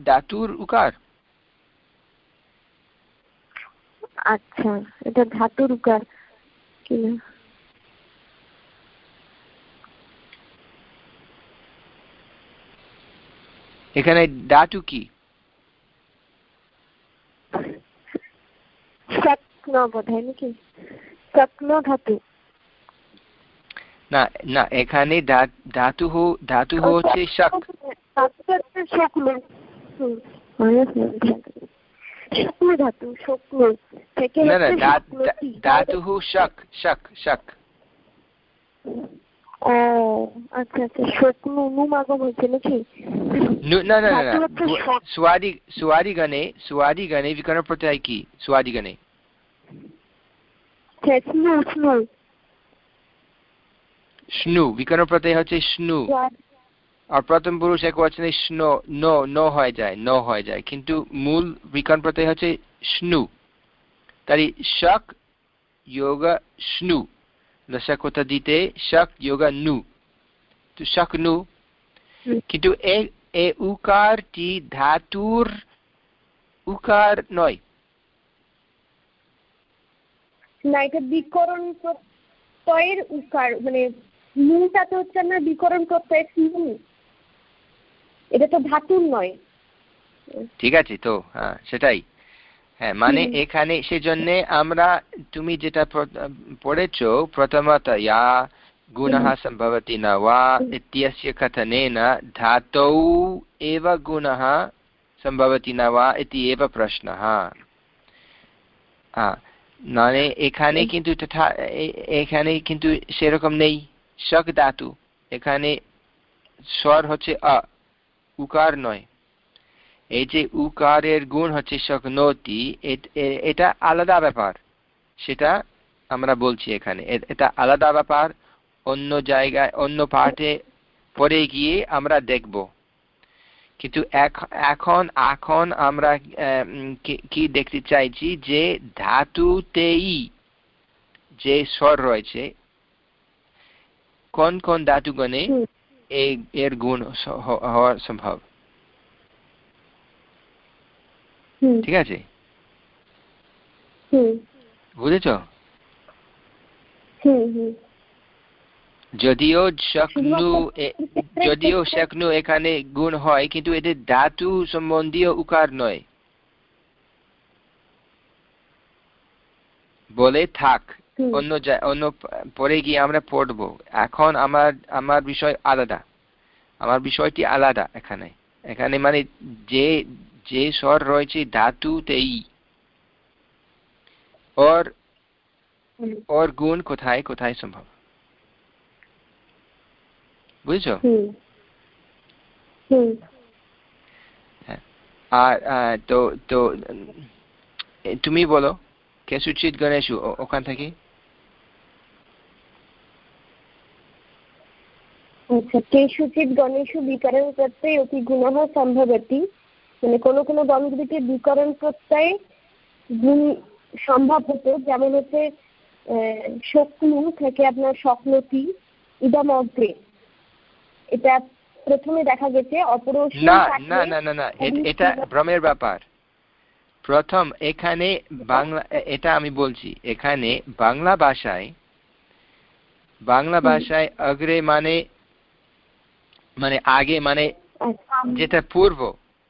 দাতুর উকার। আচ্ছা এটা ধাতুর উকার। কিনা? এখানে ধাতু কি? স্বপ্ন বোধহয় নাকি স্বপ্ন ধাতু না না এখানে ধাতু ধাতু হচ্ছে শক ধাতু স্বপ্ন থেকে না না ধাতু শক শক শক ও আচ্ছা আচ্ছা স্বপ্ন অনুমাগম হয়েছে নাকি না না না সুয়াদি সুয়াদি গণে সুয়াদি গণে বিকরণ প্রত্যয় কি সুয়াদি গণে স্নু বিকরণ প্রত্যয় হচ্ছে স্নু। আর প্রথম পুরুষ এক স্নো, নো নো হয়ে যায়, ন হয়ে যায়। কিন্তু মূল বিকরণ প্রত্যয় হচ্ছে স্নু। তাই শক স্নু। দিতে শক নু। তো শক, নু। কিন্তু এ উকারটি ধাতুর উকার নয়। না এটা বিকরণ প্রত্যয়ের উকার মানে নুটা তো হচ্ছে আপনার বিকরণ প্রত্যয়ের নু এটা তো ধাতুর নয় ঠিক আছে তো হ্যাঁ সেটাই হ্যাঁ মানে এখানে সেজন্য আমরা তুমি যেটা পড়েছ প্রথমত ইয়া गुणः सम्भवति न वा इत्यस्य कथनेन धातौ एव गुणः সম্ভবতি না বা এটি এব প্রশ্নः মানে এখানে কিন্তু তথা এখানে কিন্তু সেরকম নেই। শক ধাতু। এখানে স্বর হচ্ছে আ উকার নয়। এই যে উকারের গুণ হচ্ছে শকনতি এটা আলাদা ব্যাপার। সেটা আমরা বলছি এখানে। এটা আলাদা ব্যাপার। অন্য জায়গায় অন্য পাঠে পরে গিয়ে আমরা দেখব। কিন্তু এখন এখন আমরা কি দেখতে চাইছি যে ধাতুতেই যে স্বর রয়েছে কোন কোন ধাতুগণে এর গুণ হওয়া সম্ভব? ঠিক আছে? বুঝেছ? যদিও শক্নু যদিও শক্নু এখানে গুণ হয় কিন্তু এদের ধাতু সম্বন্ধীয় উকার নয়। বলে থাক অন্য অন্য পরে গিয়ে আমরা পড়ব। এখন আমার আমার বিষয় আলাদা। আমার বিষয়টি আলাদা এখানে। এখানে মানে যে যে স্বর রয়েছে ধাতুতেই। ওর ওর গুণ কোথায় কোথায় সম্ভব? বুঝছ? হ্যাঁ। আর তো তো তুমি বলো কেসুচিত গণেশু ওখান থেকে? আচ্ছা কেষুচিত গণেশু বিকরণ প্রত্যয় অতি গুণः সম্ভবতি। মানে কোনো কোনো গণগুলিতে বিকরণ প্রত্যয় গুণ সম্ভব হতো যেমন হচ্ছে শক্নু থেকে আপনার স্বপ্নতি ইদম অগ্রে। এটা প্রথমে দেখা গেছে না না না না না এটা ভ্রমের ব্যাপার। প্রথম এখানে বাংলা এটা আমি বলছি এখানে বাংলা ভাষায় বাংলা ভাষায় অগ্রে মানে মানে আগে মানে আচ্ছা। যেটা পূর্ব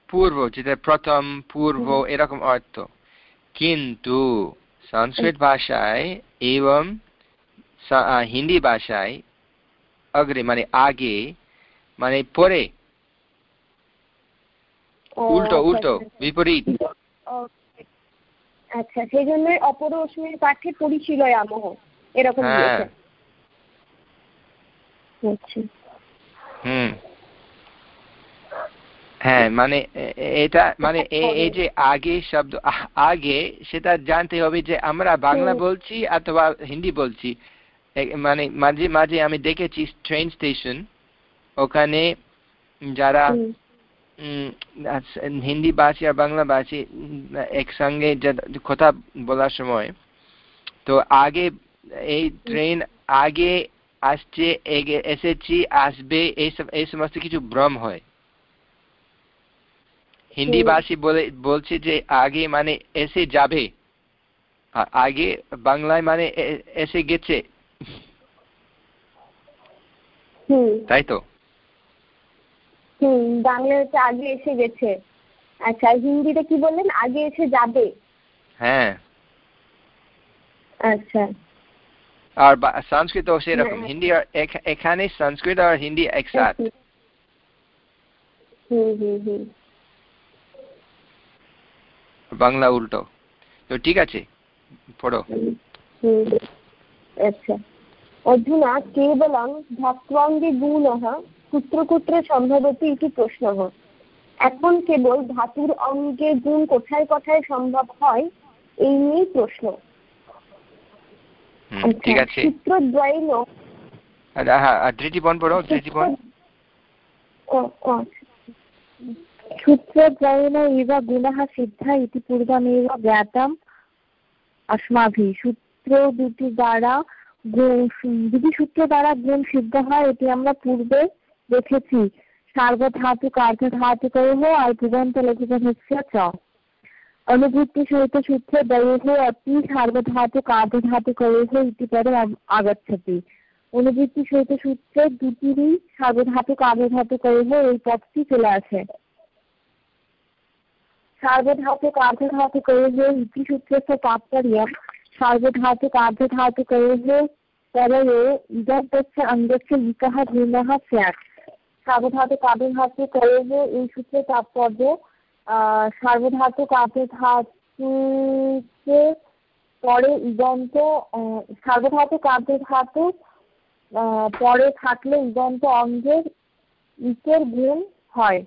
পূর্ব যেটা প্রথম পূর্ব এরকম অর্থ। কিন্তু সংস্কৃত ভাষায় এবং হিন্দি ভাষায় অগ্রে মানে আগে মানে পরে। উল্টো আচ্ছা, উল্টো আচ্ছা। বিপরীত। আচ্ছা সেই জন্য অপর অশ্বিনের পাঠে পরিচিলয় আমহ এরকম হ্যাঁ। হুম। হ্যাঁ মানে এটা মানে এই যে আগে শব্দ আগে সেটা জানতে হবে যে আমরা বাংলা বলছি অথবা হিন্দি বলছি। মানে মাঝে মাঝে আমি দেখেছি ট্রেন স্টেশন ওখানে যারা হিন্দি ভাষী আর বাংলা ভাষী একসঙ্গে কথা বলার সময়। তো আগে এই ট্রেন আগে আসছে এসেছি আসবে এই সমস্ত কিছু ভ্রম হয়। হিন্দি ভাষী বলে বলছে যে আগে মানে এসে যাবে। আগে বাংলায় মানে এসে গেছে। তাই তো? হুম বাংলা হচ্ছে আগে এসে গেছে। আচ্ছা হিন্দিটা কি বললেন? আগে এসে যাবে? হ্যাঁ। আচ্ছা। আর সংস্কৃত সেরকম। হ্যাঁ। হিন্দি আর এখানে সংস্কৃত আর হিন্দি একসাথ। বাংলা উল্টো। তো ঠিক আছে পড়ো। আচ্ছা। অধুনা কেবলং ভক্তঙ্গে গুণः কুত্র কুত্র সম্ভবত প্রশ্ন প্রশ্নহ এখন কেবল ধাতুর অঙ্গে গুণ কোথায় কোথায় সম্ভব হয় এই নিয়েই প্রশ্ন। অস্মাভি আচ্ছা, সূত্র দুটি দ্বারা দুটি সূত্র দ্বারা গুণ সিদ্ধ হয় এটি আমরা পূর্বে দেখেছি। সার্বধাতুক আর্ধধাতুক আর ভুবন্ত লঘুগণ হচ্ছে চ। অনুবৃত্তি সহিত সূত্রে দয়োহ অতি সার্বধাতুক আর্ধধাতুক ইতি পদে আগচ্ছতি। সহিত সূত্রে দুটিরই সার্বধাতুক আর্ধধাতুক এই পদটি চলে আসে। সার্বধাতুক আর্ধধাতুক ইতি সূত্রস্থ তাৎপর্য। সার্বধাতুক পরে সার্বধাতুক আবির্ভাবকে প্রয়োগে এই সূত্রে তাৎপর্য পরে ইদন্ত পরে থাকলে ইদন্ত অঙ্গের ইটের গুণ হয়।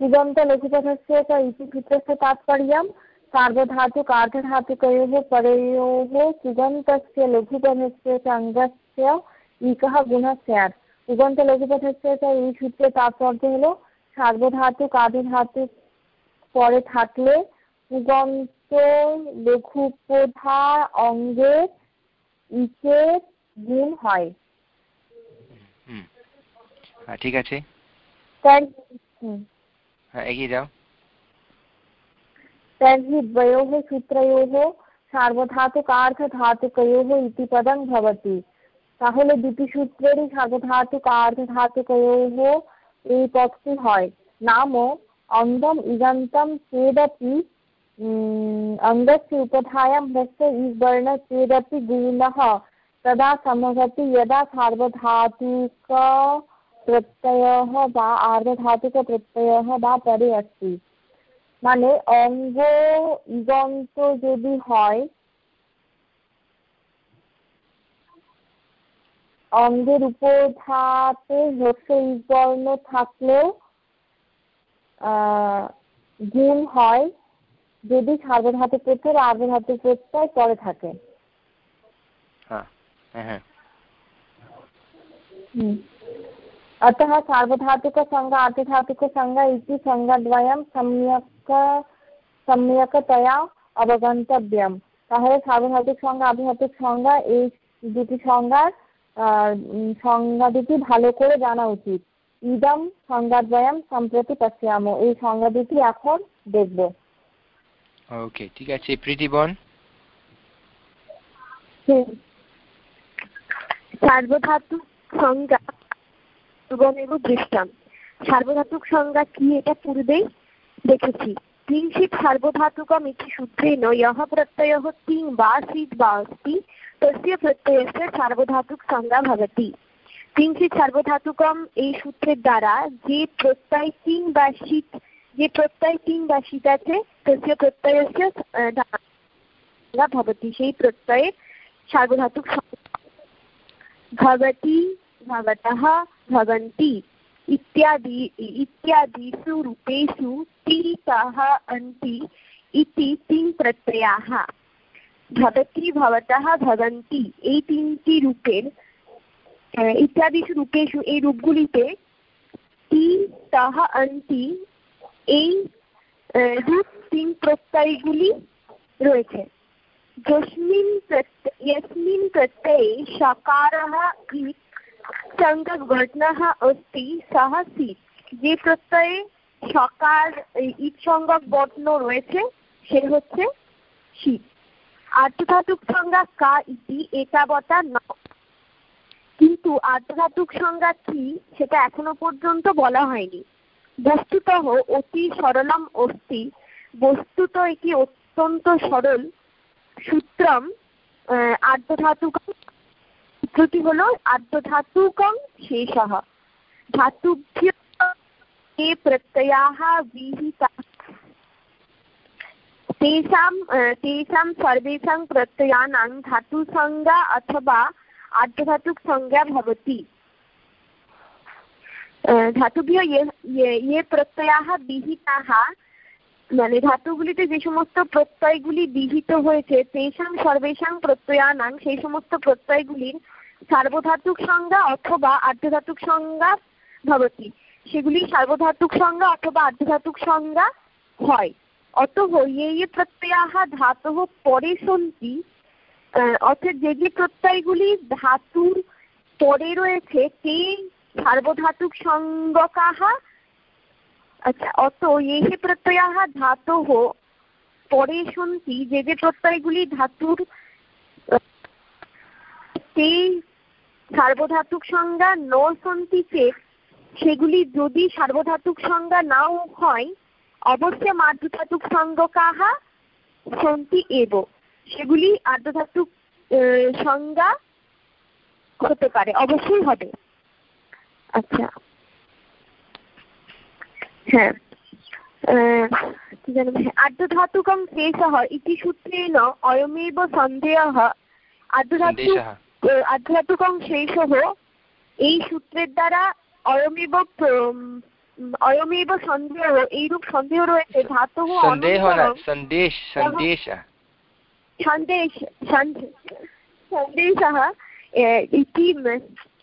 ইদন্ত লঘুপথস্য ইতি সূত্রস্থ তাৎপর্যম সার্বধাতুক আর্ধধাতুকয়োः परयोः सुगन्तस्य लघुगणस्य सङ्गस्य উগন্ত লঘুপথস্থ এই সূত্রে তাৎপর্য হলো সার্বধাতুক আদিধাতুক পরে থাকলে উগন্ত লঘুপোধা অঙ্গের ইকের গুণ হয় ঠিক আছে এগিয়ে যাও तर्हि द्वयोः सूत्रयोः सार्वधातुकार्धधातुकयोः इति पदं भवति তাহলে দুটি সূত্রেরই সার্বধাতুক আর্ধধাতুক অয়োহ এই পথটি হয়। নাম অঙ্গম ইগন্তম চেদাপি অঙ্গস্য উপধায়াম হ্রস্য ইবর্ণ চেদপি তদা यदा সার্বধাতুক প্রত্যয়ः বা আর্ধধাতুক প্রত্যয়ः বা পরে আসি মানে অঙ্গ ইগন্ত যদি হয় অঙ্গের উপর ধাতে হ্রস্ব বর্ণ থাকলেও গুণ হয় যদি সার্বধাতু প্রত্যয় আর্ধধাতু প্রত্যয় পরে থাকে अतः सार्वधातुकसंज्ञा अर्धधातुकसंज्ञा इति संज्ञाद्वयं सम्यक् সম্যকতয়া অবগন্তব্যম তাহলে সার্বধাতুক সংজ্ঞা আবহাতিক সংজ্ঞা এই দুটি সংজ্ঞার সংজ্ঞা দুটি ভালো করে জানা উচিত। ইদম সংজ্ঞাদ্বয়ম সম্প্রতি পশ্যাম এই সংজ্ঞা দুটি এখন দেখব। ওকে ঠিক আছে প্রীতিবন। সার্বধাতুক সংজ্ঞা গণেব দৃষ্টাম সার্বধাতুক সংজ্ঞা কি এটা পূর্বেই দেখেছি। কিঞ্চিৎ সার্বধাতুকম ইতি সূত্রেণ ইহ প্রত্যয়ः তিং वा সিদ্ वा अस्ति তস্য প্রত্যয়स्य সার্বধাতুক সংজ্ঞা ভবতি কিঞ্চিৎ সার্বধাতুকম এই সূত্রের দ্বারা যে প্রত্যয় তিন বা শীত যে প্রত্যয় তিন বা শীত আছে তস্য প্রত্যয়স্য ভবতি সেই প্রত্যয়ে সার্বধাতুক ভবতি ভবতः ভবন্তি ইত্যাদি ইত্যাদিষু রূপেষু रूपेषु तितः अन्ति इति তিন প্রত্যয়াः ভবতি ভবতः ভবন্তি এই তিনটি রূপের ইত্যাদিষু রূপেষু এই রূপগুলিতে তি তাহ অন্তি এই রূপ তিন প্রত্যয়গুলি রয়েছে যস্মিন यस्मिन् प्रत्यये সকারः ইত সংজ্ঞক অস্তি সহ সিত যে প্রত্যয়ে সকার ঈদ বর্ণ রয়েছে, সে হচ্ছে শীত আর্ধধাতুক সংজ্ঞা কা ইতি একাবতা ন। কিন্তু আর্ধধাতুক সংজ্ঞা কি, সেটা এখনও পর্যন্ত বলা হয়নি। বস্তুত অতি সরলম অস্তি, বস্তুত এটি অত্যন্ত সরল সূত্রম আর্ধধাতুক সূত্রটি হলো আর্ধধাতুকং শেষ ধাতুভ্য ये प्रत्ययाः विहिताः तेषां तेषां सर्वेषां प्रत्ययानां धातुसंज्ञा अथवा आर्धधातुकसंज्ञा भवति ধাতুভ্য ये प्रत्ययाः विहिताः মানে ধাতুগুলিতে যে সমস্ত প্রত্যয়গুলি বিহিত হয়েছে তেষাং সর্বেষাং প্রত্যয়ানাং সেই সমস্ত প্রত্যয়গুলির সার্বধাতুক সংজ্ঞা অথবা আর্ধধাতুক সংজ্ঞা ভবতি সেগুলি সার্বধাতুক সংজ্ঞা অথবা আর্ধধাতুক সংজ্ঞা হয়। অত হইয়ে প্রত্যয়াহ ধাতব পরে সন্তি অর্থাৎ যে যে প্রত্যয়গুলি ধাতুর পরে রয়েছে সেই সার্বধাতুক সংজ্ঞকাহা আচ্ছা অত এ প্রত্যয়াহ ধাতব পরে সন্তি যে যে প্রত্যয়গুলি ধাতুর সেই সার্বধাতুক সংজ্ঞা ন সন্তি চেত সেগুলি যদি সার্বধাতুক সংজ্ঞা নাও হয় অবশ্যই আর্ধধাতুক সংজ্ঞকাহা সন্তি এব। সেগুলি আর্ধধাতুক সংজ্ঞা হতে পারে অবশ্যই হবে। আচ্ছা। হ্যাঁ। কি জানি ইতি সূত্রেণ অয়মেব সন্দেহः। এই সূত্রের দ্বারা অয়মেব অয়মেব সন্দেহ এইরূপ সন্দেহ রয়েছে ধাতু সন্দেহ সন্দেশ সন্দেশ সন্দেশ সন্দেশः ইতি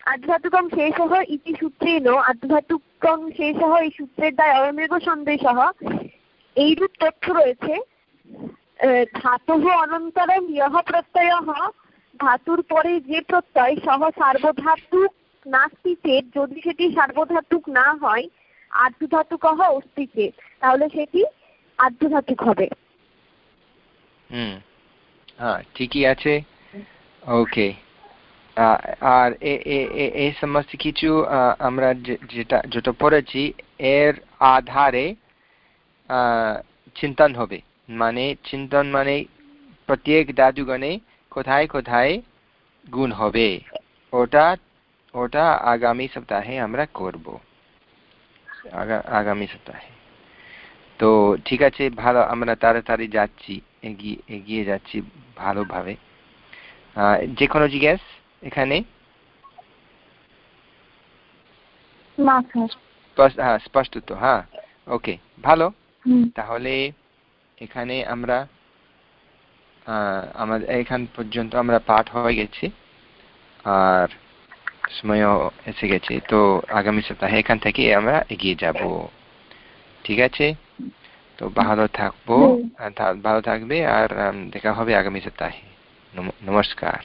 আর্ধধাতুকং শেষः ইতি সূত্রেণ আর্ধধাতুকং শেষः এই সূত্রের দ্বারা অয়মেব সন্দেশः এইরূপ তথ্য রয়েছে ধাতু অনন্তরম ইহ প্রত্যয় ধাতুর পরে যে প্রত্যয় সহ সার্বধাতুক নাস্তি চেত যদি সেটি সার্বধাতুক না হয়, আর্ধধাতুক অস্তিত্বে তাহলে সেটি আর্ধধাতুক হবে। হুম। হ্যাঁ ঠিকই আছে। ওকে। আর এই সমস্ত কিছু আমরা যেটা যেটা পড়েছি, এর আধারে চিন্তন হবে। মানে চিন্তন মানে প্রত্যেক দাদুগণে কোথায় কোথায় গুণ হবে। ওটা ওটা আগামী সপ্তাহে আমরা করব। আগামী সপ্তাহে। তো ঠিক আছে ভালো আমরা তাড়াতাড়ি যাচ্ছি এগিয়ে এগিয়ে যাচ্ছি ভালোভাবে। যে কোনো জিজ্ঞেস এখানে? হ্যাঁ স্পষ্ট তো হ্যাঁ। ওকে ভালো। তাহলে এখানে আমরা আমাদের এখান পর্যন্ত আমরা পাঠ হয়ে গেছি। আর সময়ও এসে গেছে। তো আগামী সপ্তাহে এখান থেকে আমরা এগিয়ে যাব। ঠিক আছে? তো ভালো থাকব। ভালো থাকবে আর দেখা হবে আগামী সপ্তাহে। নমস্কার।